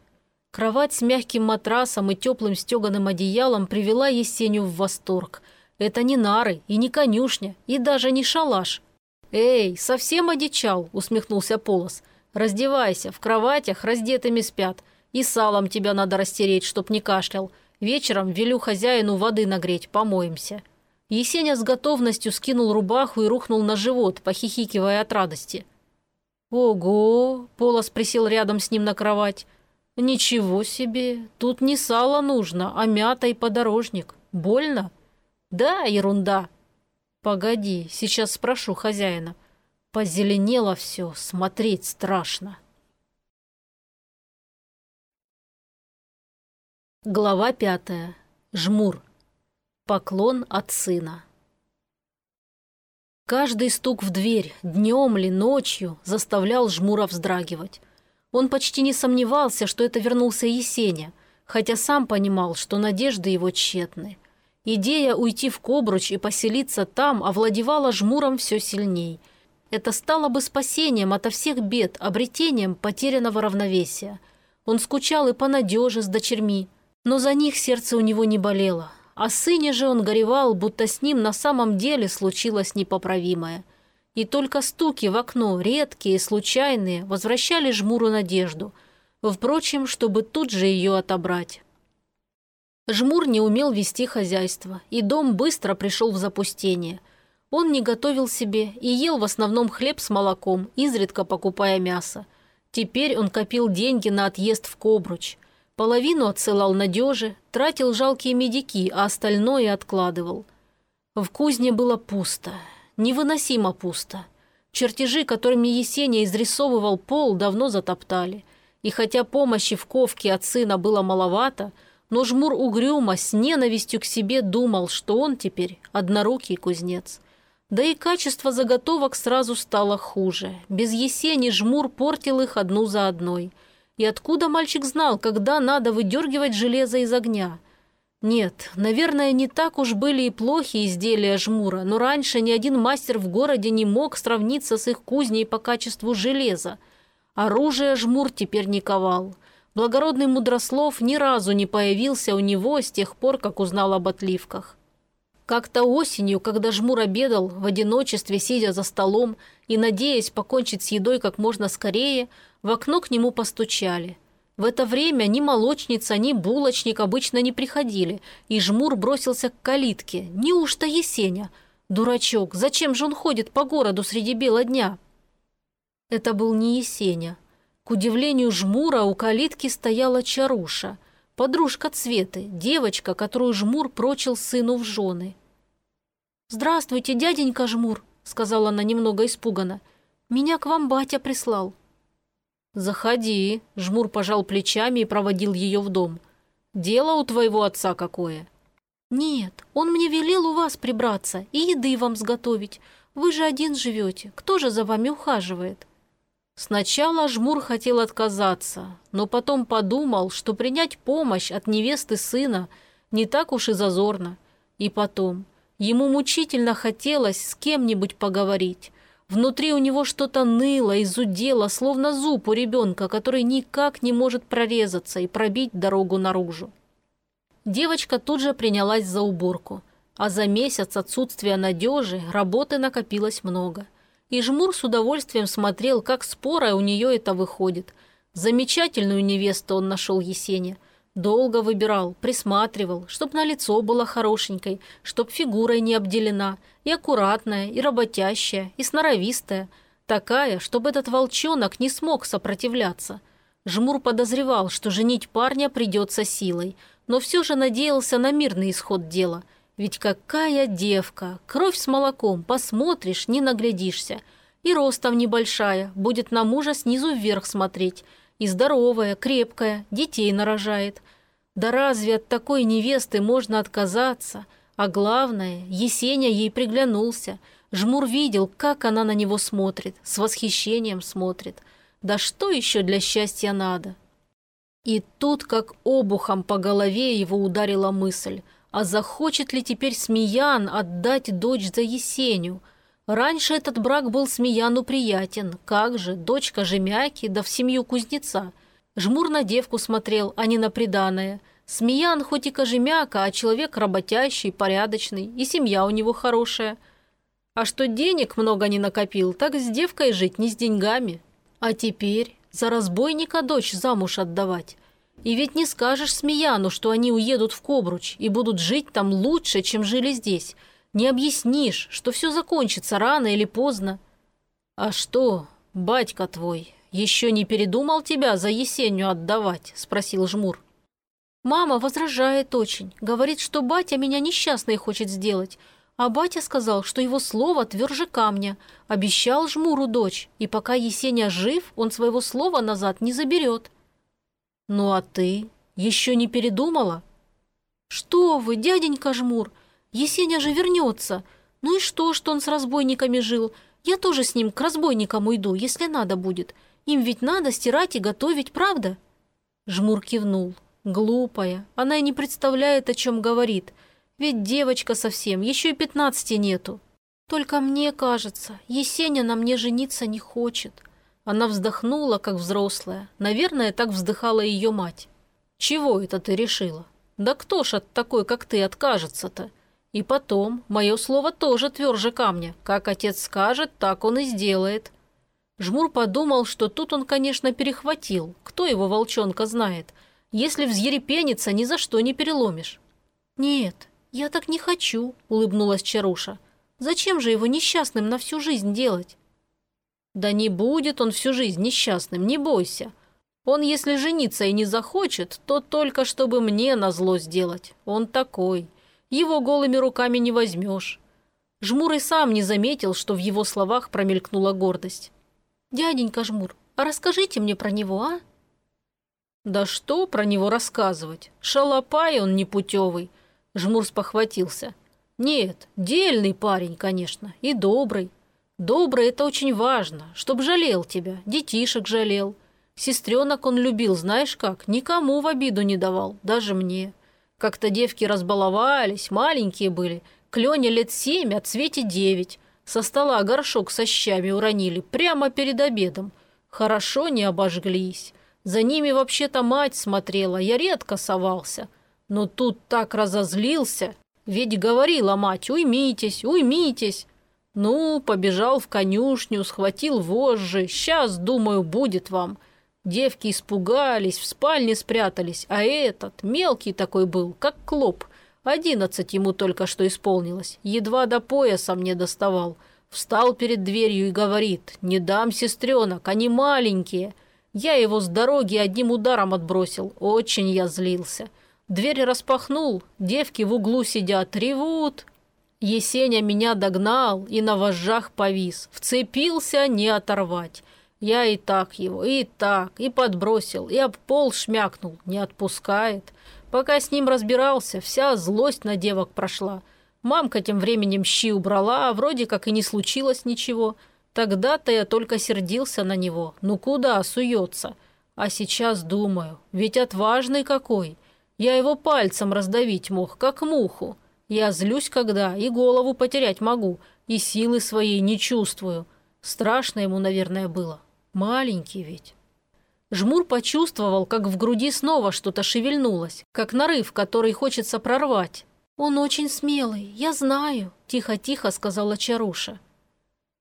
Кровать с мягким матрасом и теплым стеганым одеялом привела Есеню в восторг. Это не нары и не конюшня, и даже не шалаш. «Эй, совсем одичал?» – усмехнулся Полос. «Раздевайся, в кроватях раздетыми спят. И салом тебя надо растереть, чтоб не кашлял. Вечером велю хозяину воды нагреть, помоемся». Есеня с готовностью скинул рубаху и рухнул на живот, похихикивая от радости. «Ого!» – Полос присел рядом с ним на кровать. «Ничего себе! Тут не сало нужно, а мята и подорожник. Больно?» «Да, ерунда!» «Погоди, сейчас спрошу хозяина. Позеленело все, смотреть страшно». Глава пятая. Жмур. Поклон от сына. Каждый стук в дверь, днем ли, ночью, заставлял Жмура вздрагивать. Он почти не сомневался, что это вернулся Есеня, хотя сам понимал, что надежды его тщетны. Идея уйти в Кобруч и поселиться там овладевала Жмуром все сильней. Это стало бы спасением ото всех бед, обретением потерянного равновесия. Он скучал и по надеже с дочерьми, но за них сердце у него не болело. О сыне же он горевал, будто с ним на самом деле случилось непоправимое. И только стуки в окно, редкие случайные, возвращали жмуру надежду. Впрочем, чтобы тут же ее отобрать. Жмур не умел вести хозяйство, и дом быстро пришел в запустение. Он не готовил себе и ел в основном хлеб с молоком, изредка покупая мясо. Теперь он копил деньги на отъезд в Кобруч. Половину отсылал надежи, тратил жалкие медики, а остальное откладывал. В кузне было пусто, невыносимо пусто. Чертежи, которыми Есения изрисовывал пол, давно затоптали. И хотя помощи в ковке от сына было маловато, но жмур угрюмо с ненавистью к себе думал, что он теперь однорукий кузнец. Да и качество заготовок сразу стало хуже. Без Есени жмур портил их одну за одной. И откуда мальчик знал, когда надо выдергивать железо из огня? Нет, наверное, не так уж были и плохи изделия жмура, но раньше ни один мастер в городе не мог сравниться с их кузней по качеству железа. Оружие жмур теперь не ковал. Благородный Мудрослов ни разу не появился у него с тех пор, как узнал об отливках. Как-то осенью, когда Жмур обедал, в одиночестве сидя за столом и надеясь покончить с едой как можно скорее, в окно к нему постучали. В это время ни молочница, ни булочник обычно не приходили, и Жмур бросился к калитке. Неужто Есеня? Дурачок, зачем же он ходит по городу среди бела дня? Это был не Есеня. К удивлению Жмура у калитки стояла Чаруша, подружка Цветы, девочка, которую Жмур прочил сыну в жены. «Здравствуйте, дяденька Жмур», — сказала она немного испуганно. «Меня к вам батя прислал». «Заходи», — Жмур пожал плечами и проводил ее в дом. «Дело у твоего отца какое?» «Нет, он мне велел у вас прибраться и еды вам сготовить. Вы же один живете, кто же за вами ухаживает?» Сначала Жмур хотел отказаться, но потом подумал, что принять помощь от невесты сына не так уж и зазорно. И потом, ему мучительно хотелось с кем-нибудь поговорить. Внутри у него что-то ныло и зудело, словно зуб у ребенка, который никак не может прорезаться и пробить дорогу наружу. Девочка тут же принялась за уборку, а за месяц отсутствия надежи работы накопилось много – и Жмур с удовольствием смотрел, как споро у нее это выходит. Замечательную невесту он нашел Есеня. Долго выбирал, присматривал, чтоб на лицо было хорошенькой, чтоб фигурой не обделена, и аккуратная, и работящая, и сноровистая. Такая, чтобы этот волчонок не смог сопротивляться. Жмур подозревал, что женить парня придется силой, но все же надеялся на мирный исход дела – ведь какая девка! Кровь с молоком, посмотришь, не наглядишься. И ростом небольшая, будет на мужа снизу вверх смотреть. И здоровая, крепкая, детей нарожает. Да разве от такой невесты можно отказаться? А главное, Есеня ей приглянулся. Жмур видел, как она на него смотрит, с восхищением смотрит. Да что еще для счастья надо? И тут, как обухом по голове его ударила мысль – а захочет ли теперь Смеян отдать дочь за Есеню? Раньше этот брак был Смеяну приятен. Как же, дочка Жемяки, да в семью кузнеца. Жмур на девку смотрел, а не на приданое. Смеян хоть и кожемяка, а человек работящий, порядочный, и семья у него хорошая. А что денег много не накопил, так с девкой жить не с деньгами. А теперь за разбойника дочь замуж отдавать. И ведь не скажешь Смеяну, что они уедут в Кобруч и будут жить там лучше, чем жили здесь. Не объяснишь, что все закончится рано или поздно. А что, батька твой, еще не передумал тебя за Есенью отдавать?» – спросил Жмур. «Мама возражает очень. Говорит, что батя меня несчастной хочет сделать. А батя сказал, что его слово тверже камня. Обещал Жмуру дочь, и пока Есеня жив, он своего слова назад не заберет». «Ну а ты? Еще не передумала?» «Что вы, дяденька Жмур, Есеня же вернется. Ну и что, что он с разбойниками жил? Я тоже с ним к разбойникам уйду, если надо будет. Им ведь надо стирать и готовить, правда?» Жмур кивнул. «Глупая. Она и не представляет, о чем говорит. Ведь девочка совсем, еще и пятнадцати нету. Только мне кажется, Есеня на мне жениться не хочет». Она вздохнула, как взрослая. Наверное, так вздыхала ее мать. «Чего это ты решила?» Да кто ж от такой, как ты, откажется-то? И потом, мое слово тоже тверже камня. Как отец скажет, так он и сделает. Жмур подумал, что тут он, конечно, перехватил. Кто его волчонка знает? Если взъерепенится, ни за что не переломишь. «Нет, я так не хочу», — улыбнулась Чаруша. «Зачем же его несчастным на всю жизнь делать?» «Да не будет он всю жизнь несчастным, не бойся. Он, если жениться и не захочет, то только чтобы мне назло сделать. Он такой. Его голыми руками не возьмешь». Жмур и сам не заметил, что в его словах промелькнула гордость. «Дяденька Жмур, а расскажите мне про него, а?» «Да что про него рассказывать? Шалопай он непутевый!» Жмур спохватился. «Нет, дельный парень, конечно, и добрый. Добрый – это очень важно, чтоб жалел тебя, детишек жалел. Сестренок он любил, знаешь как, никому в обиду не давал, даже мне. Как-то девки разбаловались, маленькие были, Клене лет семь, а Цвете девять. Со стола горшок со щами уронили прямо перед обедом. Хорошо не обожглись. За ними вообще-то мать смотрела, я редко совался. Но тут так разозлился. Ведь говорила мать, уймитесь, уймитесь. Ну, побежал в конюшню, схватил вожжи. Сейчас, думаю, будет вам. Девки испугались, в спальне спрятались, а этот, мелкий такой был, как клоп, Одиннадцать ему только что исполнилось. Едва до пояса мне доставал. Встал перед дверью и говорит, «Не дам, сестренок, они маленькие». Я его с дороги одним ударом отбросил. Очень я злился. Дверь распахнул, девки в углу сидят, ревут. Есеня меня догнал и на вожжах повис. Вцепился не оторвать. Я и так его, и так, и подбросил, и об пол шмякнул. Не отпускает. Пока с ним разбирался, вся злость на девок прошла. Мамка тем временем щи убрала, а вроде как и не случилось ничего. Тогда-то я только сердился на него. Ну куда суется? А сейчас думаю, ведь отважный какой. Я его пальцем раздавить мог, как муху. Я злюсь когда и голову потерять могу, и силы своей не чувствую. Страшно ему, наверное, было. Маленький ведь. Жмур почувствовал, как в груди снова что-то шевельнулось, как нарыв, который хочется прорвать. «Он очень смелый, я знаю», – тихо-тихо сказала Чаруша.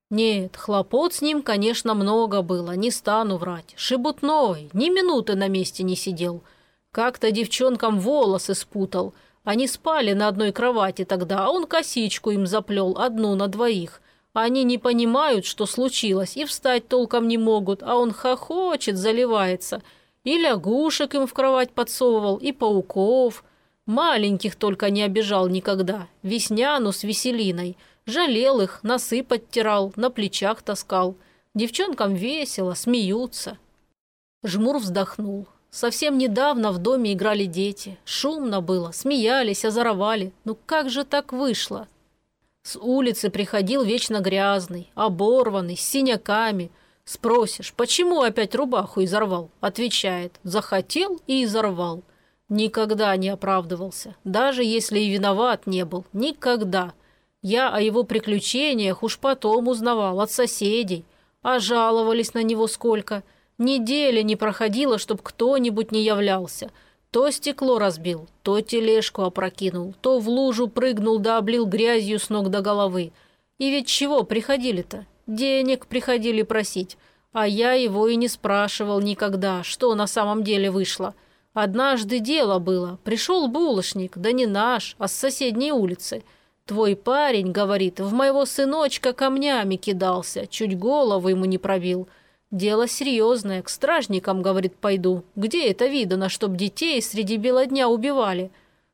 «Нет, хлопот с ним, конечно, много было, не стану врать. Шебутной, ни минуты на месте не сидел. Как-то девчонкам волосы спутал. Они спали на одной кровати тогда, а он косичку им заплел, одну на двоих. Они не понимают, что случилось, и встать толком не могут, а он хохочет, заливается. И лягушек им в кровать подсовывал, и пауков. Маленьких только не обижал никогда. Весняну с веселиной. Жалел их, носы подтирал, на плечах таскал. Девчонкам весело, смеются. Жмур вздохнул. Совсем недавно в доме играли дети. Шумно было, смеялись, озоровали. Ну как же так вышло? С улицы приходил вечно грязный, оборванный, с синяками. Спросишь, почему опять рубаху изорвал? Отвечает, захотел и изорвал. Никогда не оправдывался, даже если и виноват не был. Никогда. Я о его приключениях уж потом узнавал от соседей. А жаловались на него сколько. Недели не проходило, чтоб кто-нибудь не являлся – то стекло разбил, то тележку опрокинул, то в лужу прыгнул да облил грязью с ног до головы. И ведь чего приходили-то? Денег приходили просить. А я его и не спрашивал никогда, что на самом деле вышло. Однажды дело было. Пришел булочник, да не наш, а с соседней улицы. Твой парень, говорит, в моего сыночка камнями кидался, чуть голову ему не пробил. «Дело серьезное, к стражникам, — говорит, — пойду. Где это видано, чтоб детей среди бела дня убивали?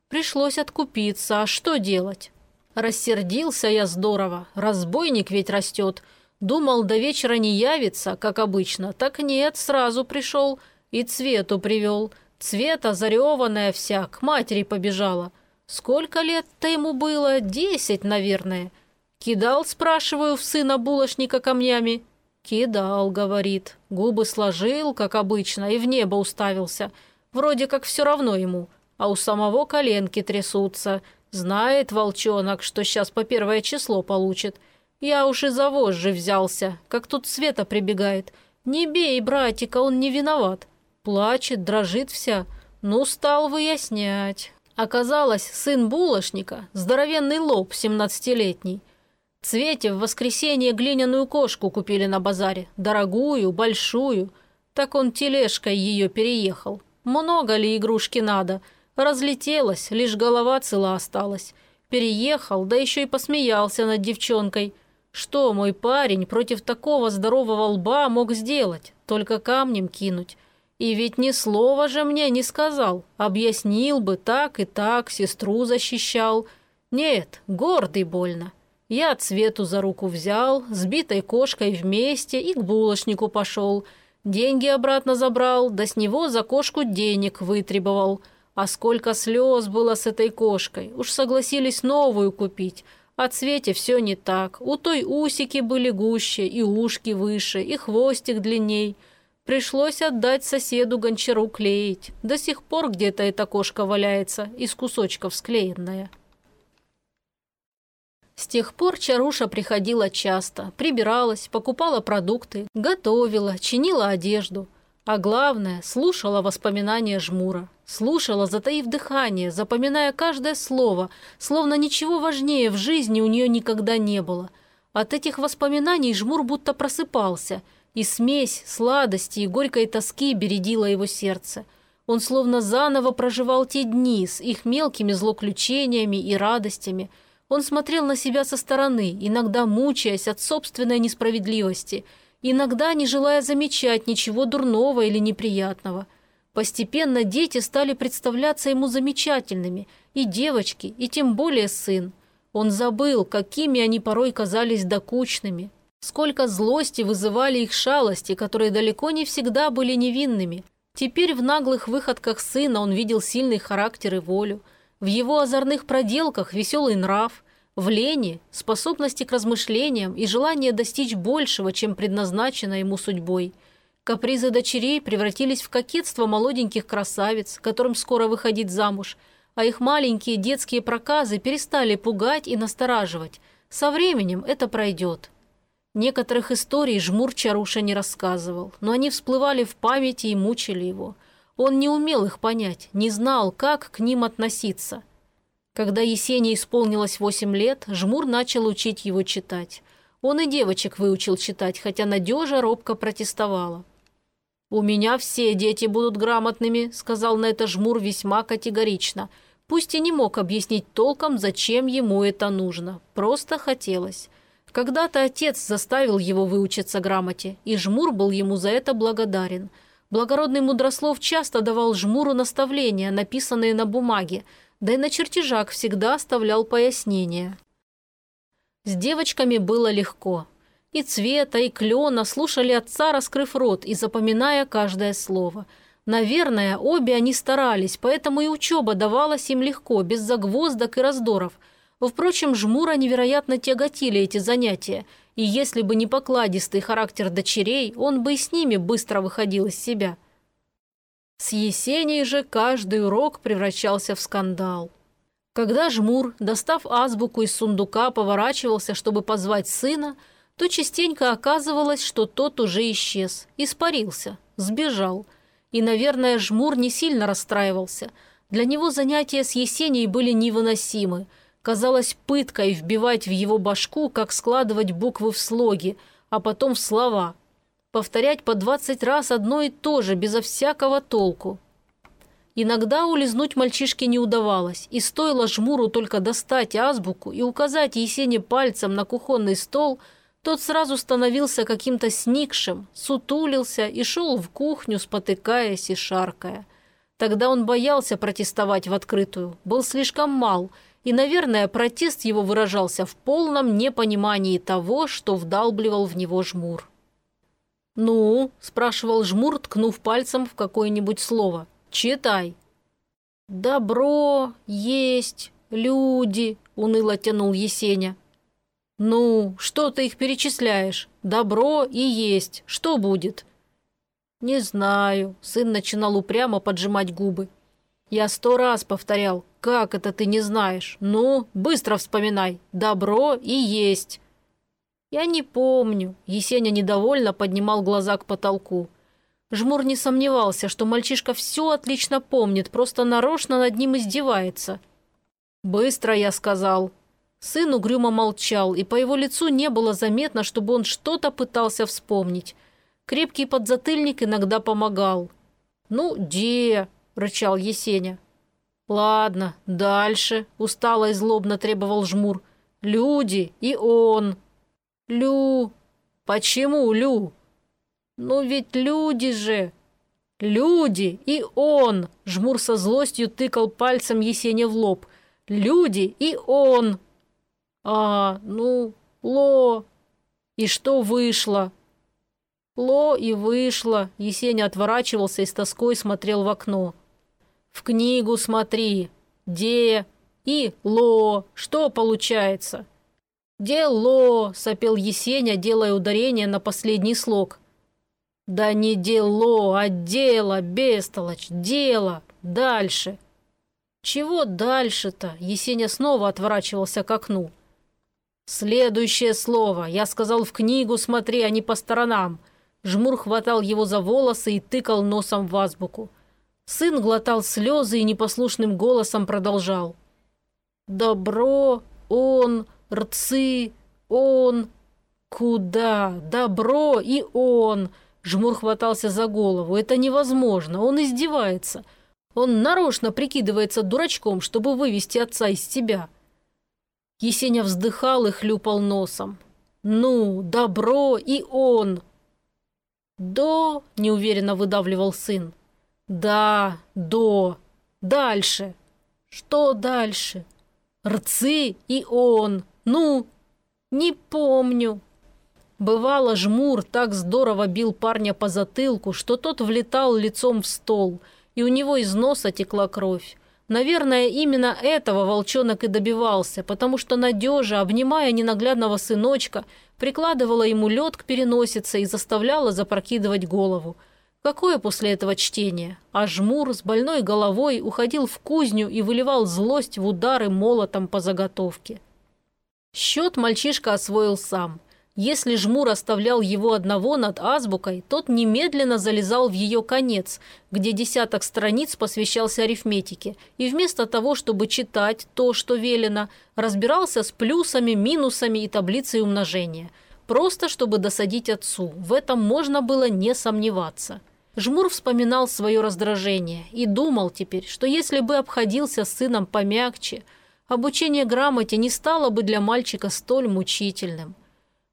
Пришлось откупиться, а что делать?» Рассердился я здорово, разбойник ведь растет. Думал, до вечера не явится, как обычно. Так нет, сразу пришел и цвету привел. Цвета зареванная вся, к матери побежала. Сколько лет-то ему было? Десять, наверное. Кидал, спрашиваю, в сына булочника камнями. «Кидал», — говорит. Губы сложил, как обычно, и в небо уставился. Вроде как все равно ему. А у самого коленки трясутся. Знает волчонок, что сейчас по первое число получит. Я уж и за вожжи взялся, как тут Света прибегает. «Не бей, братика, он не виноват». Плачет, дрожит вся. Ну, стал выяснять. Оказалось, сын булочника, здоровенный лоб, семнадцатилетний. Цвете в воскресенье глиняную кошку купили на базаре. Дорогую, большую. Так он тележкой ее переехал. Много ли игрушки надо? Разлетелась, лишь голова цела осталась. Переехал, да еще и посмеялся над девчонкой. Что мой парень против такого здорового лба мог сделать? Только камнем кинуть. И ведь ни слова же мне не сказал. Объяснил бы так и так, сестру защищал. Нет, гордый больно. Я Цвету за руку взял, с битой кошкой вместе и к булочнику пошел. Деньги обратно забрал, да с него за кошку денег вытребовал. А сколько слез было с этой кошкой. Уж согласились новую купить. А Цвете все не так. У той усики были гуще, и ушки выше, и хвостик длинней – Пришлось отдать соседу гончару клеить. До сих пор где-то эта кошка валяется, из кусочков склеенная. С тех пор Чаруша приходила часто, прибиралась, покупала продукты, готовила, чинила одежду. А главное, слушала воспоминания жмура. Слушала, затаив дыхание, запоминая каждое слово, словно ничего важнее в жизни у нее никогда не было. От этих воспоминаний жмур будто просыпался – и смесь сладости и горькой тоски бередила его сердце. Он словно заново проживал те дни с их мелкими злоключениями и радостями. Он смотрел на себя со стороны, иногда мучаясь от собственной несправедливости, иногда не желая замечать ничего дурного или неприятного. Постепенно дети стали представляться ему замечательными, и девочки, и тем более сын. Он забыл, какими они порой казались докучными, Сколько злости вызывали их шалости, которые далеко не всегда были невинными. Теперь в наглых выходках сына он видел сильный характер и волю. В его озорных проделках веселый нрав. В лени – способности к размышлениям и желание достичь большего, чем предназначено ему судьбой. Капризы дочерей превратились в кокетство молоденьких красавиц, которым скоро выходить замуж, а их маленькие детские проказы перестали пугать и настораживать. Со временем это пройдет. Некоторых историй Жмур Чаруша не рассказывал, но они всплывали в памяти и мучили его. Он не умел их понять, не знал, как к ним относиться. Когда Есения исполнилось восемь лет, Жмур начал учить его читать. Он и девочек выучил читать, хотя Надежа робко протестовала. «У меня все дети будут грамотными», – сказал на это Жмур весьма категорично. Пусть и не мог объяснить толком, зачем ему это нужно. Просто хотелось. Когда-то отец заставил его выучиться грамоте, и Жмур был ему за это благодарен. Благородный мудрослов часто давал Жмуру наставления, написанные на бумаге, да и на чертежах всегда оставлял пояснения. С девочками было легко. И Цвета, и Клена слушали отца, раскрыв рот и запоминая каждое слово. Наверное, обе они старались, поэтому и учеба давалась им легко, без загвоздок и раздоров – Впрочем, Жмура невероятно тяготили эти занятия, и если бы не покладистый характер дочерей, он бы и с ними быстро выходил из себя. С Есенией же каждый урок превращался в скандал. Когда Жмур, достав азбуку из сундука, поворачивался, чтобы позвать сына, то частенько оказывалось, что тот уже исчез, испарился, сбежал. И, наверное, Жмур не сильно расстраивался. Для него занятия с Есенией были невыносимы – казалось пыткой вбивать в его башку, как складывать буквы в слоги, а потом в слова. Повторять по двадцать раз одно и то же, безо всякого толку. Иногда улизнуть мальчишке не удавалось, и стоило жмуру только достать азбуку и указать Есене пальцем на кухонный стол, тот сразу становился каким-то сникшим, сутулился и шел в кухню, спотыкаясь и шаркая. Тогда он боялся протестовать в открытую, был слишком мал – и, наверное, протест его выражался в полном непонимании того, что вдалбливал в него жмур. «Ну?» – спрашивал жмур, ткнув пальцем в какое-нибудь слово. «Читай». «Добро, есть, люди», – уныло тянул Есеня. «Ну, что ты их перечисляешь? Добро и есть. Что будет?» «Не знаю», – сын начинал упрямо поджимать губы. «Я сто раз повторял, «Как это ты не знаешь? Ну, быстро вспоминай. Добро и есть». «Я не помню», – Есеня недовольно поднимал глаза к потолку. Жмур не сомневался, что мальчишка все отлично помнит, просто нарочно над ним издевается. «Быстро», я сказал. Сын угрюмо молчал, и по его лицу не было заметно, чтобы он что-то пытался вспомнить. Крепкий подзатыльник иногда помогал. «Ну, де?» – рычал Есеня. «Ладно, дальше», – устало и злобно требовал Жмур. «Люди и он». «Лю...» «Почему Лю?» «Ну ведь люди же!» «Люди и он!» – Жмур со злостью тыкал пальцем Есеня в лоб. «Люди и он!» «А, ну, Ло...» «И что вышло?» «Ло и вышло», – Есеня отворачивался и с тоской смотрел в окно. «В книгу смотри. Де и Ло. Что получается?» «Дело!» – сопел Есеня, делая ударение на последний слог. «Да не дело, а дело, бестолочь, дело! Дальше!» «Чего дальше-то?» – Есеня снова отворачивался к окну. «Следующее слово. Я сказал в книгу, смотри, а не по сторонам». Жмур хватал его за волосы и тыкал носом в азбуку. Сын глотал слезы и непослушным голосом продолжал. «Добро, он, рцы, он...» «Куда? Добро и он!» Жмур хватался за голову. «Это невозможно, он издевается. Он нарочно прикидывается дурачком, чтобы вывести отца из тебя». Есеня вздыхал и хлюпал носом. «Ну, добро и он!» «До!» – неуверенно выдавливал сын. «Да, до. Дальше. Что дальше? Рцы и он. Ну, не помню». Бывало, жмур так здорово бил парня по затылку, что тот влетал лицом в стол, и у него из носа текла кровь. Наверное, именно этого волчонок и добивался, потому что Надежа, обнимая ненаглядного сыночка, прикладывала ему лед к переносице и заставляла запрокидывать голову. Какое после этого чтение? А жмур с больной головой уходил в кузню и выливал злость в удары молотом по заготовке. Счет мальчишка освоил сам – если жмур оставлял его одного над азбукой, тот немедленно залезал в ее конец, где десяток страниц посвящался арифметике, и вместо того, чтобы читать то, что велено, разбирался с плюсами, минусами и таблицей умножения. Просто чтобы досадить отцу, в этом можно было не сомневаться. Жмур вспоминал свое раздражение и думал теперь, что если бы обходился с сыном помягче, обучение грамоте не стало бы для мальчика столь мучительным –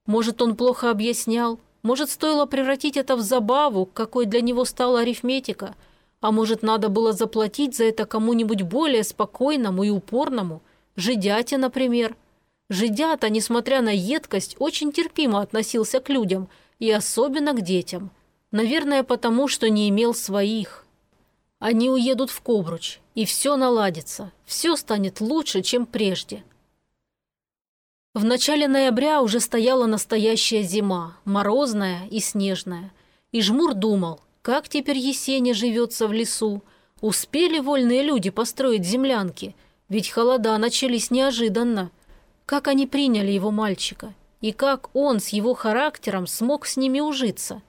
может, он плохо объяснял? Может, стоило превратить это в забаву, какой для него стала арифметика? А может, надо было заплатить за это кому-нибудь более спокойному и упорному? Жидяте, например. Жидята, несмотря на едкость, очень терпимо относился к людям, и особенно к детям. Наверное, потому, что не имел своих. Они уедут в Кобруч, и все наладится, все станет лучше, чем прежде. В начале ноября уже стояла настоящая зима, морозная и снежная. И Жмур думал, как теперь Есеня живется в лесу. Успели вольные люди построить землянки? Ведь холода начались неожиданно. Как они приняли его мальчика? И как он с его характером смог с ними ужиться?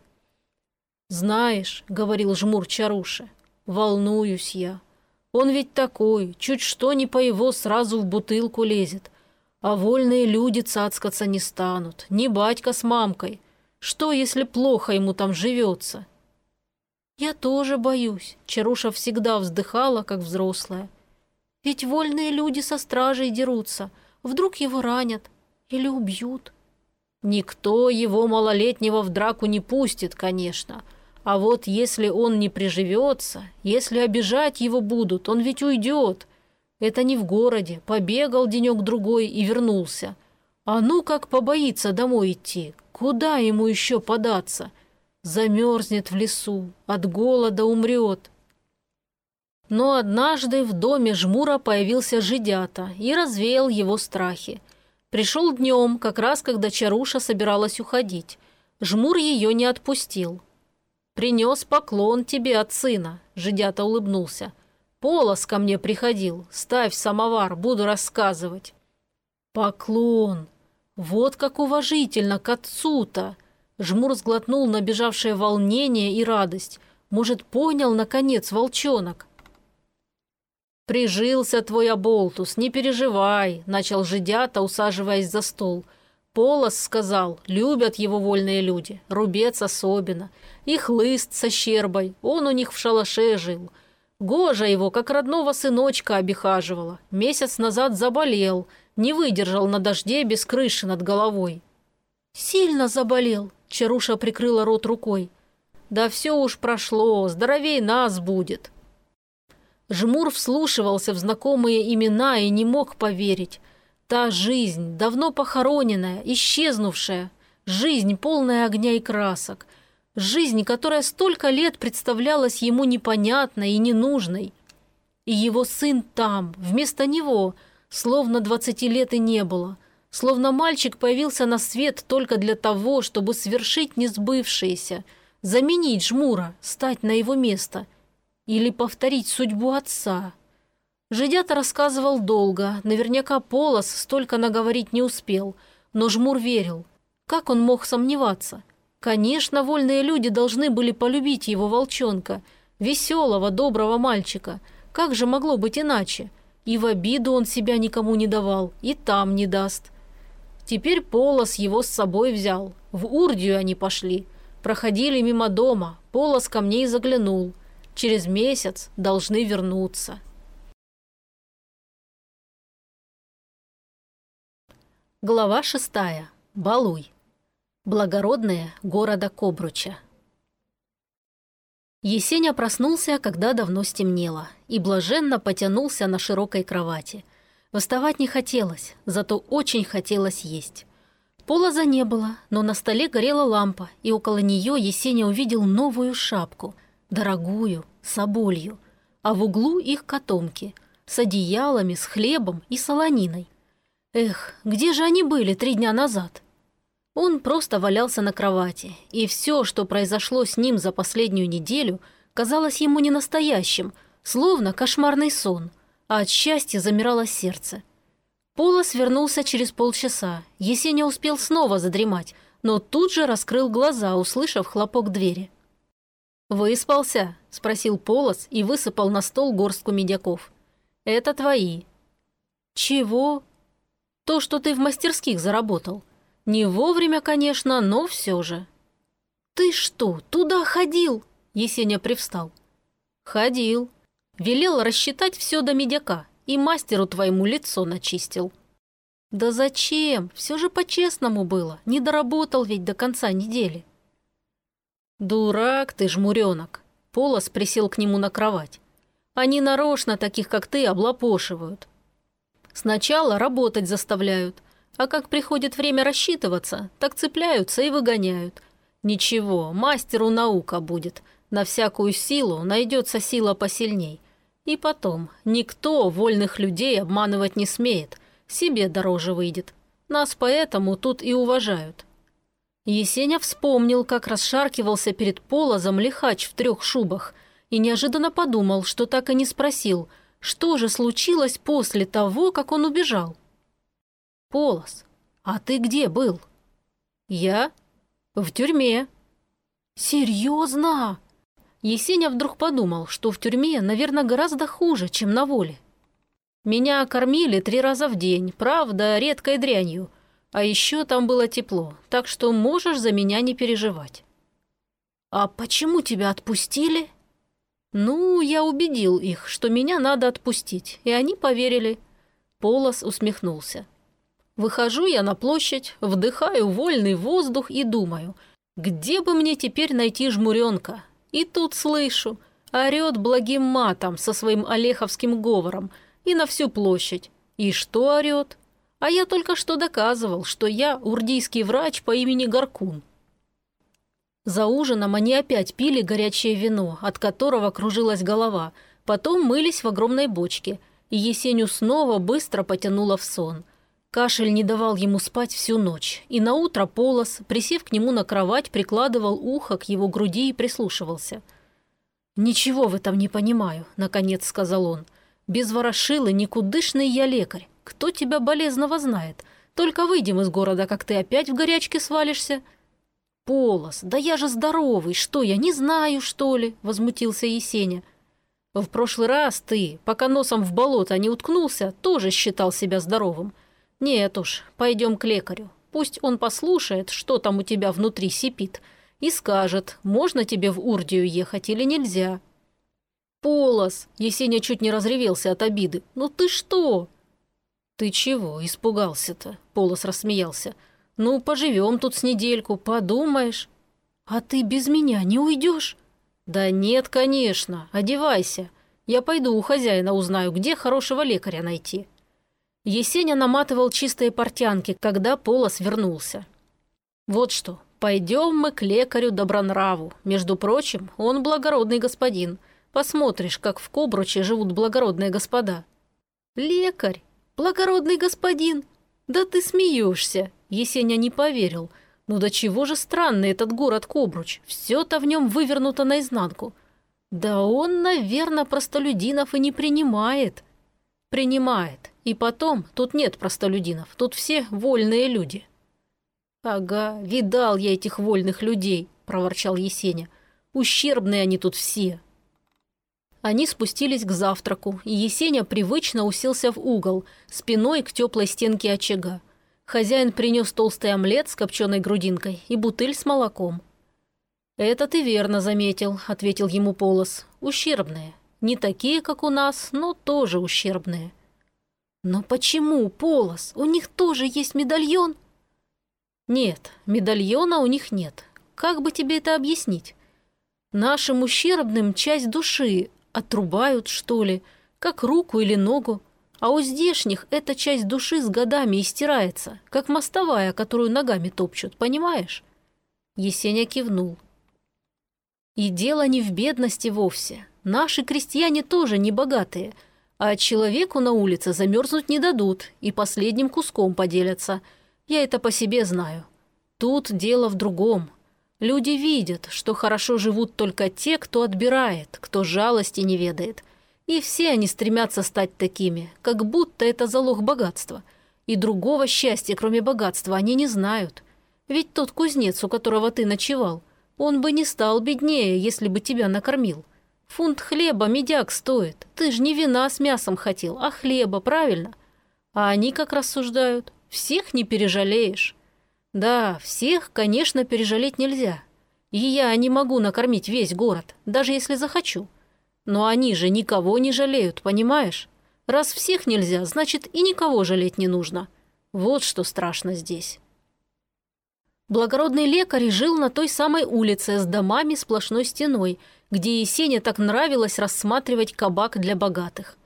«Знаешь», — говорил Жмур Чаруше, — «волнуюсь я. Он ведь такой, чуть что не по его сразу в бутылку лезет. А вольные люди цацкаться не станут, ни батька с мамкой. Что, если плохо ему там живется? Я тоже боюсь. Чаруша всегда вздыхала, как взрослая. Ведь вольные люди со стражей дерутся. Вдруг его ранят или убьют. Никто его малолетнего в драку не пустит, конечно. А вот если он не приживется, если обижать его будут, он ведь уйдет. Это не в городе, побегал денек-другой и вернулся. А ну как побоится домой идти, куда ему еще податься? Замерзнет в лесу, от голода умрет. Но однажды в доме жмура появился жидята и развеял его страхи. Пришел днем, как раз когда Чаруша собиралась уходить. Жмур ее не отпустил. «Принес поклон тебе от сына», – жидята улыбнулся – Полос ко мне приходил. Ставь самовар, буду рассказывать. Поклон. Вот как уважительно к отцу-то. Жмур сглотнул набежавшее волнение и радость. Может, понял, наконец, волчонок. «Прижился твой оболтус, не переживай», – начал жидята, усаживаясь за стол. Полос сказал, любят его вольные люди, рубец особенно. И хлыст со щербой, он у них в шалаше жил. Гожа его, как родного сыночка, обихаживала. Месяц назад заболел, не выдержал на дожде без крыши над головой. «Сильно заболел», – Чаруша прикрыла рот рукой. «Да все уж прошло, здоровей нас будет». Жмур вслушивался в знакомые имена и не мог поверить. Та жизнь, давно похороненная, исчезнувшая, жизнь, полная огня и красок, жизнь, которая столько лет представлялась ему непонятной и ненужной. И его сын там, вместо него, словно двадцати лет и не было, словно мальчик появился на свет только для того, чтобы свершить несбывшееся, заменить Жмура, стать на его место – или повторить судьбу отца? Жидята рассказывал долго, наверняка Полос столько наговорить не успел, но Жмур верил. Как он мог сомневаться? Конечно, вольные люди должны были полюбить его волчонка, веселого, доброго мальчика. Как же могло быть иначе? И в обиду он себя никому не давал, и там не даст. Теперь Полос его с собой взял. В Урдию они пошли. Проходили мимо дома, Полос ко мне и заглянул – Через месяц должны вернуться. Глава шестая. Балуй. Благородные города Кобруча. Есеня проснулся, когда давно стемнело, и блаженно потянулся на широкой кровати. Восставать не хотелось, зато очень хотелось есть. Полоза не было, но на столе горела лампа, и около нее Есеня увидел новую шапку – дорогую, с оболью, а в углу их котомки, с одеялами, с хлебом и солониной. Эх, где же они были три дня назад? Он просто валялся на кровати, и все, что произошло с ним за последнюю неделю, казалось ему не настоящим, словно кошмарный сон, а от счастья замирало сердце. Полос вернулся через полчаса. Есеня успел снова задремать, но тут же раскрыл глаза, услышав хлопок двери. «Выспался?» – спросил Полос и высыпал на стол горстку медяков. «Это твои». «Чего?» «То, что ты в мастерских заработал. Не вовремя, конечно, но все же». «Ты что, туда ходил?» – Есеня привстал. «Ходил. Велел рассчитать все до медяка и мастеру твоему лицо начистил». «Да зачем? Все же по-честному было. Не доработал ведь до конца недели». «Дурак ты, жмуренок!» Полос присел к нему на кровать. «Они нарочно таких, как ты, облапошивают. Сначала работать заставляют, а как приходит время рассчитываться, так цепляются и выгоняют. Ничего, мастеру наука будет. На всякую силу найдется сила посильней. И потом, никто вольных людей обманывать не смеет. Себе дороже выйдет. Нас поэтому тут и уважают. Есеня вспомнил, как расшаркивался перед полозом лихач в трех шубах, и неожиданно подумал, что так и не спросил, что же случилось после того, как он убежал. «Полоз, а ты где был?» «Я? В тюрьме». «Серьезно?» Есеня вдруг подумал, что в тюрьме, наверное, гораздо хуже, чем на воле. «Меня кормили три раза в день, правда, редкой дрянью, а еще там было тепло, так что можешь за меня не переживать». «А почему тебя отпустили?» «Ну, я убедил их, что меня надо отпустить, и они поверили». Полос усмехнулся. «Выхожу я на площадь, вдыхаю вольный воздух и думаю, где бы мне теперь найти жмуренка? И тут слышу, орет благим матом со своим олеховским говором и на всю площадь. И что орет? А я только что доказывал, что я урдийский врач по имени Гаркун. За ужином они опять пили горячее вино, от которого кружилась голова, потом мылись в огромной бочке, и Есеню снова быстро потянуло в сон. Кашель не давал ему спать всю ночь, и наутро Полос, присев к нему на кровать, прикладывал ухо к его груди и прислушивался. «Ничего в этом не понимаю», — наконец сказал он. «Без ворошилы никудышный я лекарь. Кто тебя болезного знает? Только выйдем из города, как ты опять в горячке свалишься». «Полос, да я же здоровый, что я не знаю, что ли?» – возмутился Есеня. «В прошлый раз ты, пока носом в болото не уткнулся, тоже считал себя здоровым. Нет уж, пойдем к лекарю. Пусть он послушает, что там у тебя внутри сипит, и скажет, можно тебе в Урдию ехать или нельзя». «Полос!» – Есеня чуть не разревелся от обиды. «Ну ты что?» «Ты чего испугался-то?» – Полос рассмеялся. «Ну, поживем тут с недельку, подумаешь». «А ты без меня не уйдешь?» «Да нет, конечно. Одевайся. Я пойду у хозяина узнаю, где хорошего лекаря найти». Есеня наматывал чистые портянки, когда Полос вернулся. «Вот что, пойдем мы к лекарю Добронраву. Между прочим, он благородный господин. Посмотришь, как в Кобруче живут благородные господа». «Лекарь? Благородный господин? Да ты смеешься!» Есеня не поверил. Ну до чего же странный этот город Кобруч? Все-то в нем вывернуто наизнанку. Да он, наверное, простолюдинов и не принимает. Принимает. И потом, тут нет простолюдинов, тут все вольные люди. Ага, видал я этих вольных людей, проворчал Есеня. Ущербные они тут все. Они спустились к завтраку, и Есеня привычно уселся в угол, спиной к теплой стенке очага. Хозяин принес толстый омлет с копченой грудинкой и бутыль с молоком. «Это ты верно заметил», — ответил ему Полос. «Ущербные. Не такие, как у нас, но тоже ущербные». «Но почему, Полос? У них тоже есть медальон?» «Нет, медальона у них нет. Как бы тебе это объяснить? Нашим ущербным часть души отрубают, что ли, как руку или ногу. А у здешних эта часть души с годами истирается, как мостовая, которую ногами топчут, понимаешь?» Есеня кивнул. «И дело не в бедности вовсе. Наши крестьяне тоже не богатые, а человеку на улице замерзнуть не дадут и последним куском поделятся. Я это по себе знаю. Тут дело в другом. Люди видят, что хорошо живут только те, кто отбирает, кто жалости не ведает». И все они стремятся стать такими, как будто это залог богатства. И другого счастья, кроме богатства, они не знают. Ведь тот кузнец, у которого ты ночевал, он бы не стал беднее, если бы тебя накормил. Фунт хлеба медяк стоит. Ты ж не вина с мясом хотел, а хлеба, правильно? А они как рассуждают. Всех не пережалеешь. Да, всех, конечно, пережалеть нельзя. И я не могу накормить весь город, даже если захочу. Но они же никого не жалеют, понимаешь? Раз всех нельзя, значит и никого жалеть не нужно. Вот что страшно здесь. Благородный лекарь жил на той самой улице с домами сплошной стеной, где Есене так нравилось рассматривать кабак для богатых.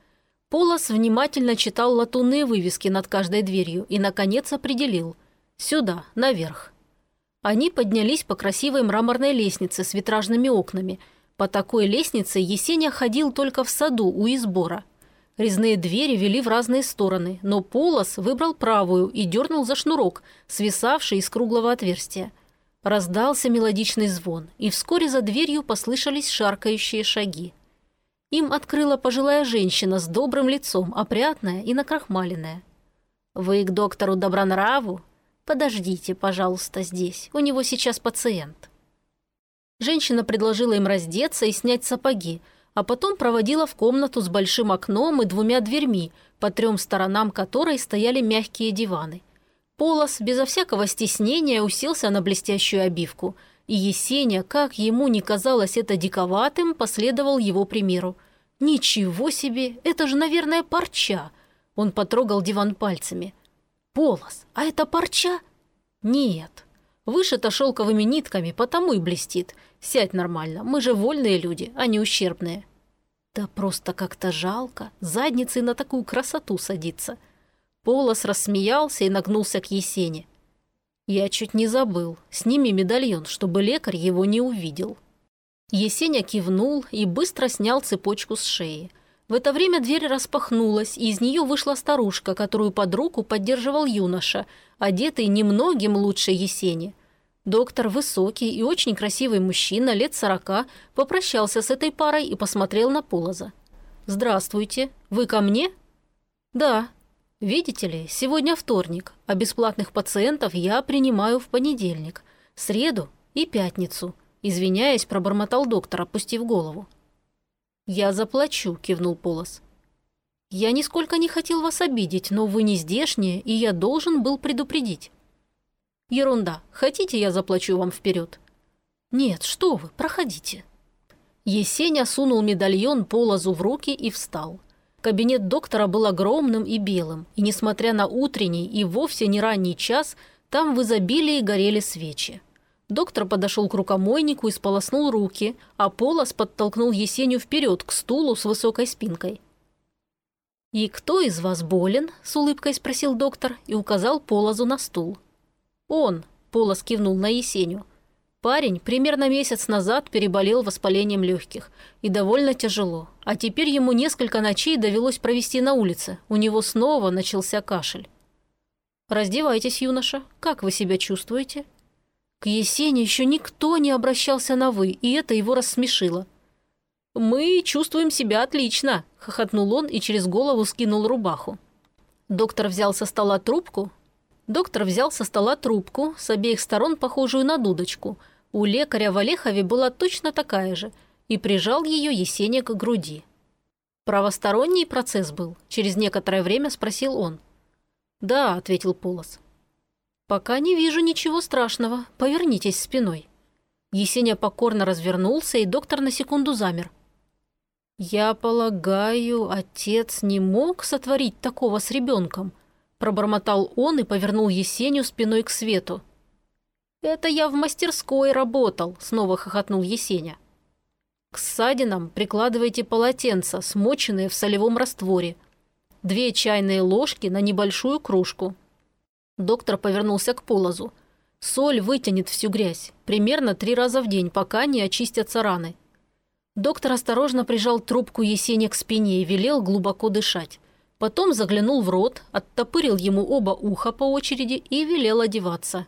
Полос внимательно читал латунные вывески над каждой дверью и, наконец, определил – сюда, наверх. Они поднялись по красивой мраморной лестнице с витражными окнами – по такой лестнице Есеня ходил только в саду у избора. Резные двери вели в разные стороны, но Полос выбрал правую и дернул за шнурок, свисавший из круглого отверстия. Раздался мелодичный звон, и вскоре за дверью послышались шаркающие шаги. Им открыла пожилая женщина с добрым лицом, опрятная и накрахмаленная. «Вы к доктору Добронраву? Подождите, пожалуйста, здесь. У него сейчас пациент». Женщина предложила им раздеться и снять сапоги, а потом проводила в комнату с большим окном и двумя дверьми, по трем сторонам которой стояли мягкие диваны. Полос безо всякого стеснения уселся на блестящую обивку, и Есеня, как ему не казалось это диковатым, последовал его примеру. «Ничего себе! Это же, наверное, парча!» Он потрогал диван пальцами. «Полос, а это парча?» «Нет. Вышито шелковыми нитками, потому и блестит. Сядь нормально, мы же вольные люди, а не ущербные». Да просто как-то жалко, задницей на такую красоту садиться. Полос рассмеялся и нагнулся к Есене. Я чуть не забыл. Сними медальон, чтобы лекарь его не увидел. Есеня кивнул и быстро снял цепочку с шеи. В это время дверь распахнулась, и из нее вышла старушка, которую под руку поддерживал юноша, одетый немногим лучше Есени. Доктор, высокий и очень красивый мужчина, лет сорока, попрощался с этой парой и посмотрел на Полоза. «Здравствуйте. Вы ко мне?» «Да. Видите ли, сегодня вторник, а бесплатных пациентов я принимаю в понедельник. Среду И пятницу. Извиняясь, пробормотал доктор, опустив голову. «Я заплачу», – кивнул Полос. «Я нисколько не хотел вас обидеть, но вы не здешние, и я должен был предупредить». «Ерунда. Хотите, я заплачу вам вперед?» «Нет, что вы, проходите». Есеня сунул медальон Полозу в руки и встал. Кабинет доктора был огромным и белым, и, несмотря на утренний и вовсе не ранний час, там в изобилии горели свечи. Доктор подошел к рукомойнику и сполоснул руки, а Полос подтолкнул Есению вперед к стулу с высокой спинкой. «И кто из вас болен?» – с улыбкой спросил доктор и указал Полозу на стул. «Он», – Полос кивнул на Есению. Парень примерно месяц назад переболел воспалением легких. И довольно тяжело. А теперь ему несколько ночей довелось провести на улице. У него снова начался кашель. «Раздевайтесь, юноша. Как вы себя чувствуете?» К Есене еще никто не обращался на «вы», и это его рассмешило. «Мы чувствуем себя отлично», – хохотнул он и через голову скинул рубаху. Доктор взял со стола трубку. Доктор взял со стола трубку, с обеих сторон похожую на дудочку. У лекаря в Олехове была точно такая же, и прижал ее Есене к груди. «Правосторонний процесс был?» – через некоторое время спросил он. «Да», – ответил Полос. «Пока не вижу ничего страшного. Повернитесь спиной». Есеня покорно развернулся, и доктор на секунду замер. «Я полагаю, отец не мог сотворить такого с ребенком?» Пробормотал он и повернул Есеню спиной к свету. «Это я в мастерской работал», — снова хохотнул Есеня. «К ссадинам прикладывайте полотенца, смоченные в солевом растворе. Две чайные ложки на небольшую кружку. Доктор повернулся к полозу. Соль вытянет всю грязь, примерно три раза в день, пока не очистятся раны. Доктор осторожно прижал трубку Есени к спине и велел глубоко дышать. Потом заглянул в рот, оттопырил ему оба уха по очереди и велел одеваться.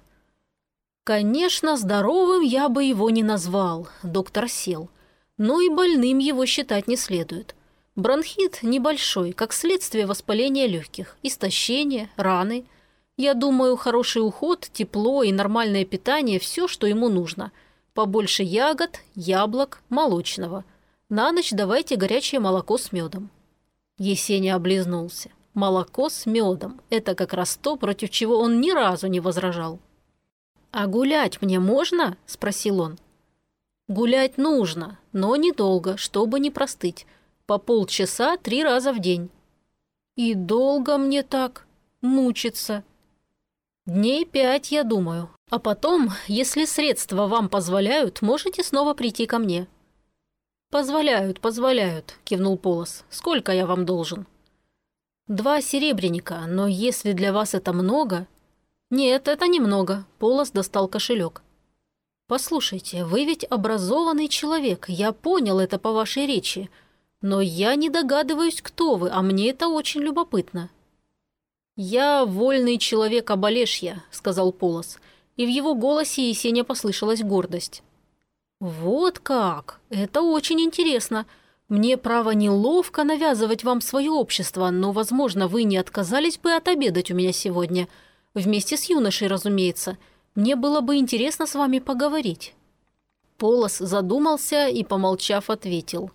Конечно, здоровым я бы его не назвал, доктор сел. Но и больным его считать не следует. Бронхит небольшой, как следствие воспаления легких, истощения, раны – я думаю, хороший уход, тепло и нормальное питание – все, что ему нужно. Побольше ягод, яблок, молочного. На ночь давайте горячее молоко с медом». Есеня облизнулся. Молоко с медом – это как раз то, против чего он ни разу не возражал. «А гулять мне можно?» – спросил он. «Гулять нужно, но недолго, чтобы не простыть. По полчаса три раза в день». «И долго мне так мучиться?» «Дней пять, я думаю. А потом, если средства вам позволяют, можете снова прийти ко мне». «Позволяют, позволяют», – кивнул Полос. «Сколько я вам должен?» «Два серебряника, но если для вас это много...» «Нет, это немного», – Полос достал кошелек. «Послушайте, вы ведь образованный человек, я понял это по вашей речи. Но я не догадываюсь, кто вы, а мне это очень любопытно. «Я вольный человек Оболешья», — сказал Полос, и в его голосе Есеня послышалась гордость. «Вот как! Это очень интересно. Мне, право, неловко навязывать вам свое общество, но, возможно, вы не отказались бы отобедать у меня сегодня. Вместе с юношей, разумеется. Мне было бы интересно с вами поговорить». Полос задумался и, помолчав, ответил.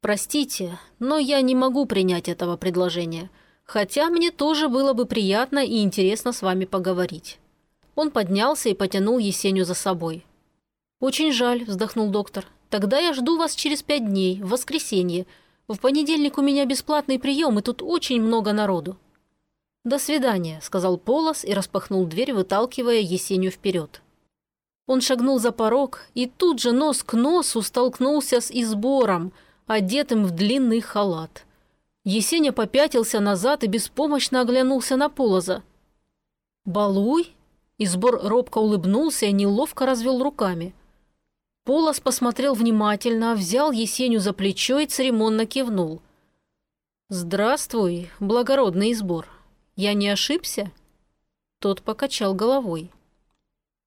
«Простите, но я не могу принять этого предложения». Хотя мне тоже было бы приятно и интересно с вами поговорить». Он поднялся и потянул Есеню за собой. «Очень жаль», – вздохнул доктор. «Тогда я жду вас через пять дней, в воскресенье. В понедельник у меня бесплатный прием, и тут очень много народу». «До свидания», – сказал Полос и распахнул дверь, выталкивая Есеню вперед. Он шагнул за порог и тут же нос к носу столкнулся с избором, одетым в длинный халат – Есеня попятился назад и беспомощно оглянулся на Полоза. «Балуй?» И сбор робко улыбнулся и неловко развел руками. Полос посмотрел внимательно, взял Есеню за плечо и церемонно кивнул. «Здравствуй, благородный сбор. Я не ошибся?» Тот покачал головой.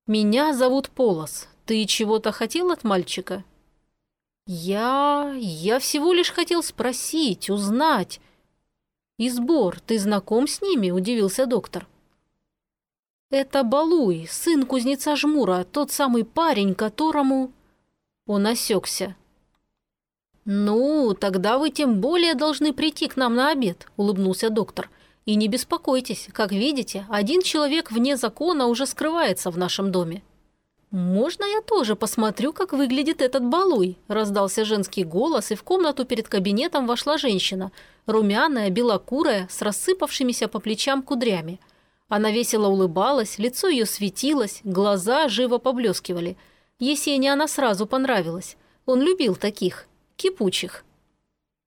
«Меня зовут Полос. Ты чего-то хотел от мальчика?» «Я... я всего лишь хотел спросить, узнать». «И сбор, ты знаком с ними?» – удивился доктор. Это Балуй, сын кузнеца Жмура, тот самый парень, которому...» Он осекся. «Ну, тогда вы тем более должны прийти к нам на обед», – улыбнулся доктор. «И не беспокойтесь, как видите, один человек вне закона уже скрывается в нашем доме». «Можно я тоже посмотрю, как выглядит этот балуй?» – раздался женский голос, и в комнату перед кабинетом вошла женщина, румяная, белокурая, с рассыпавшимися по плечам кудрями. Она весело улыбалась, лицо ее светилось, глаза живо поблескивали. Есене она сразу понравилась. Он любил таких, кипучих.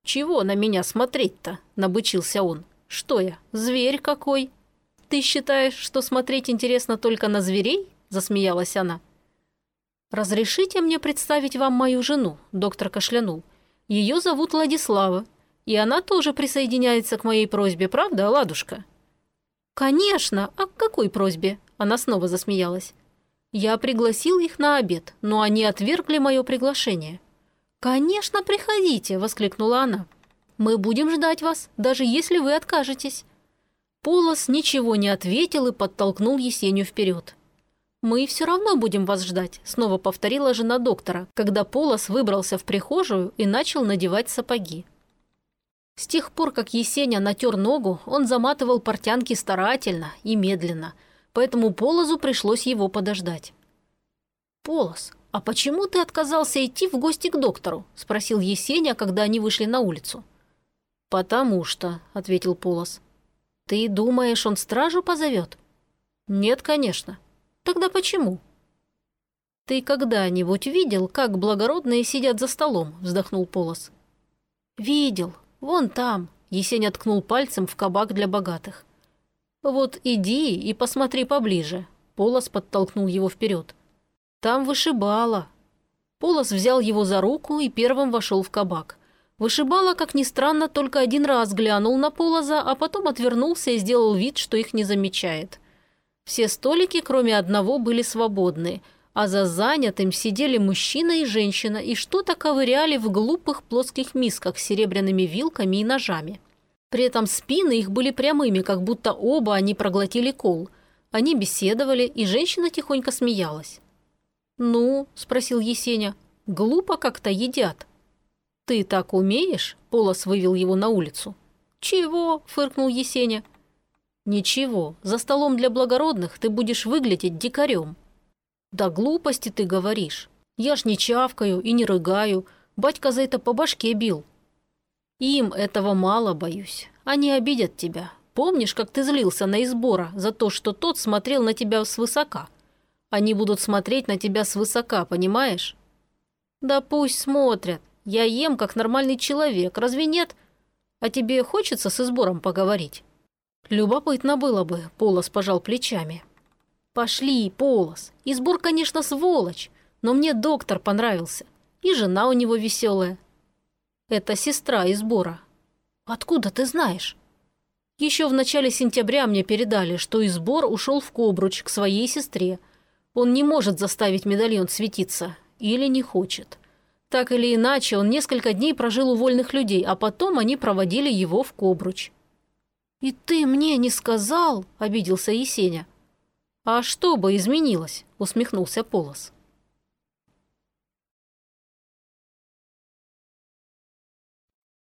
«Чего на меня смотреть-то?» – набычился он. «Что я, зверь какой?» «Ты считаешь, что смотреть интересно только на зверей?» – засмеялась она. «Разрешите мне представить вам мою жену», – доктор кашлянул. «Ее зовут Владислава, и она тоже присоединяется к моей просьбе, правда, Ладушка?» «Конечно! А к какой просьбе?» – она снова засмеялась. «Я пригласил их на обед, но они отвергли мое приглашение». «Конечно, приходите!» – воскликнула она. «Мы будем ждать вас, даже если вы откажетесь». Полос ничего не ответил и подтолкнул Есению вперед. «Мы все равно будем вас ждать», – снова повторила жена доктора, когда Полос выбрался в прихожую и начал надевать сапоги. С тех пор, как Есеня натер ногу, он заматывал портянки старательно и медленно, поэтому Полозу пришлось его подождать. «Полос, а почему ты отказался идти в гости к доктору?» – спросил Есеня, когда они вышли на улицу. «Потому что», – ответил Полос. «Ты думаешь, он стражу позовет?» «Нет, конечно. Тогда почему?» «Ты когда-нибудь видел, как благородные сидят за столом?» – вздохнул Полос. «Видел. Вон там», – Есеня ткнул пальцем в кабак для богатых. «Вот иди и посмотри поближе», – Полос подтолкнул его вперед. «Там вышибала». Полос взял его за руку и первым вошел в кабак. Вышибала, как ни странно, только один раз глянул на Полоза, а потом отвернулся и сделал вид, что их не замечает. Все столики, кроме одного, были свободны, а за занятым сидели мужчина и женщина и что-то ковыряли в глупых плоских мисках с серебряными вилками и ножами. При этом спины их были прямыми, как будто оба они проглотили кол. Они беседовали, и женщина тихонько смеялась. «Ну?» – спросил Есеня. «Глупо как-то едят». «Ты так умеешь?» – Полос вывел его на улицу. «Чего?» – фыркнул Есеня. «Ничего, за столом для благородных ты будешь выглядеть дикарем». «Да глупости ты говоришь. Я ж не чавкаю и не рыгаю. Батька за это по башке бил». «Им этого мало, боюсь. Они обидят тебя. Помнишь, как ты злился на избора за то, что тот смотрел на тебя свысока? Они будут смотреть на тебя свысока, понимаешь?» «Да пусть смотрят. Я ем, как нормальный человек, разве нет? А тебе хочется с избором поговорить?» Любопытно было бы, Полос пожал плечами. Пошли, Полос. Избор, конечно, сволочь, но мне доктор понравился. И жена у него веселая. Это сестра Избора. Откуда ты знаешь? Еще в начале сентября мне передали, что Избор ушел в Кобруч к своей сестре. Он не может заставить медальон светиться. Или не хочет. Так или иначе, он несколько дней прожил у вольных людей, а потом они проводили его в Кобруч. «И ты мне не сказал?» – обиделся Есеня. «А что бы изменилось?» – усмехнулся Полос.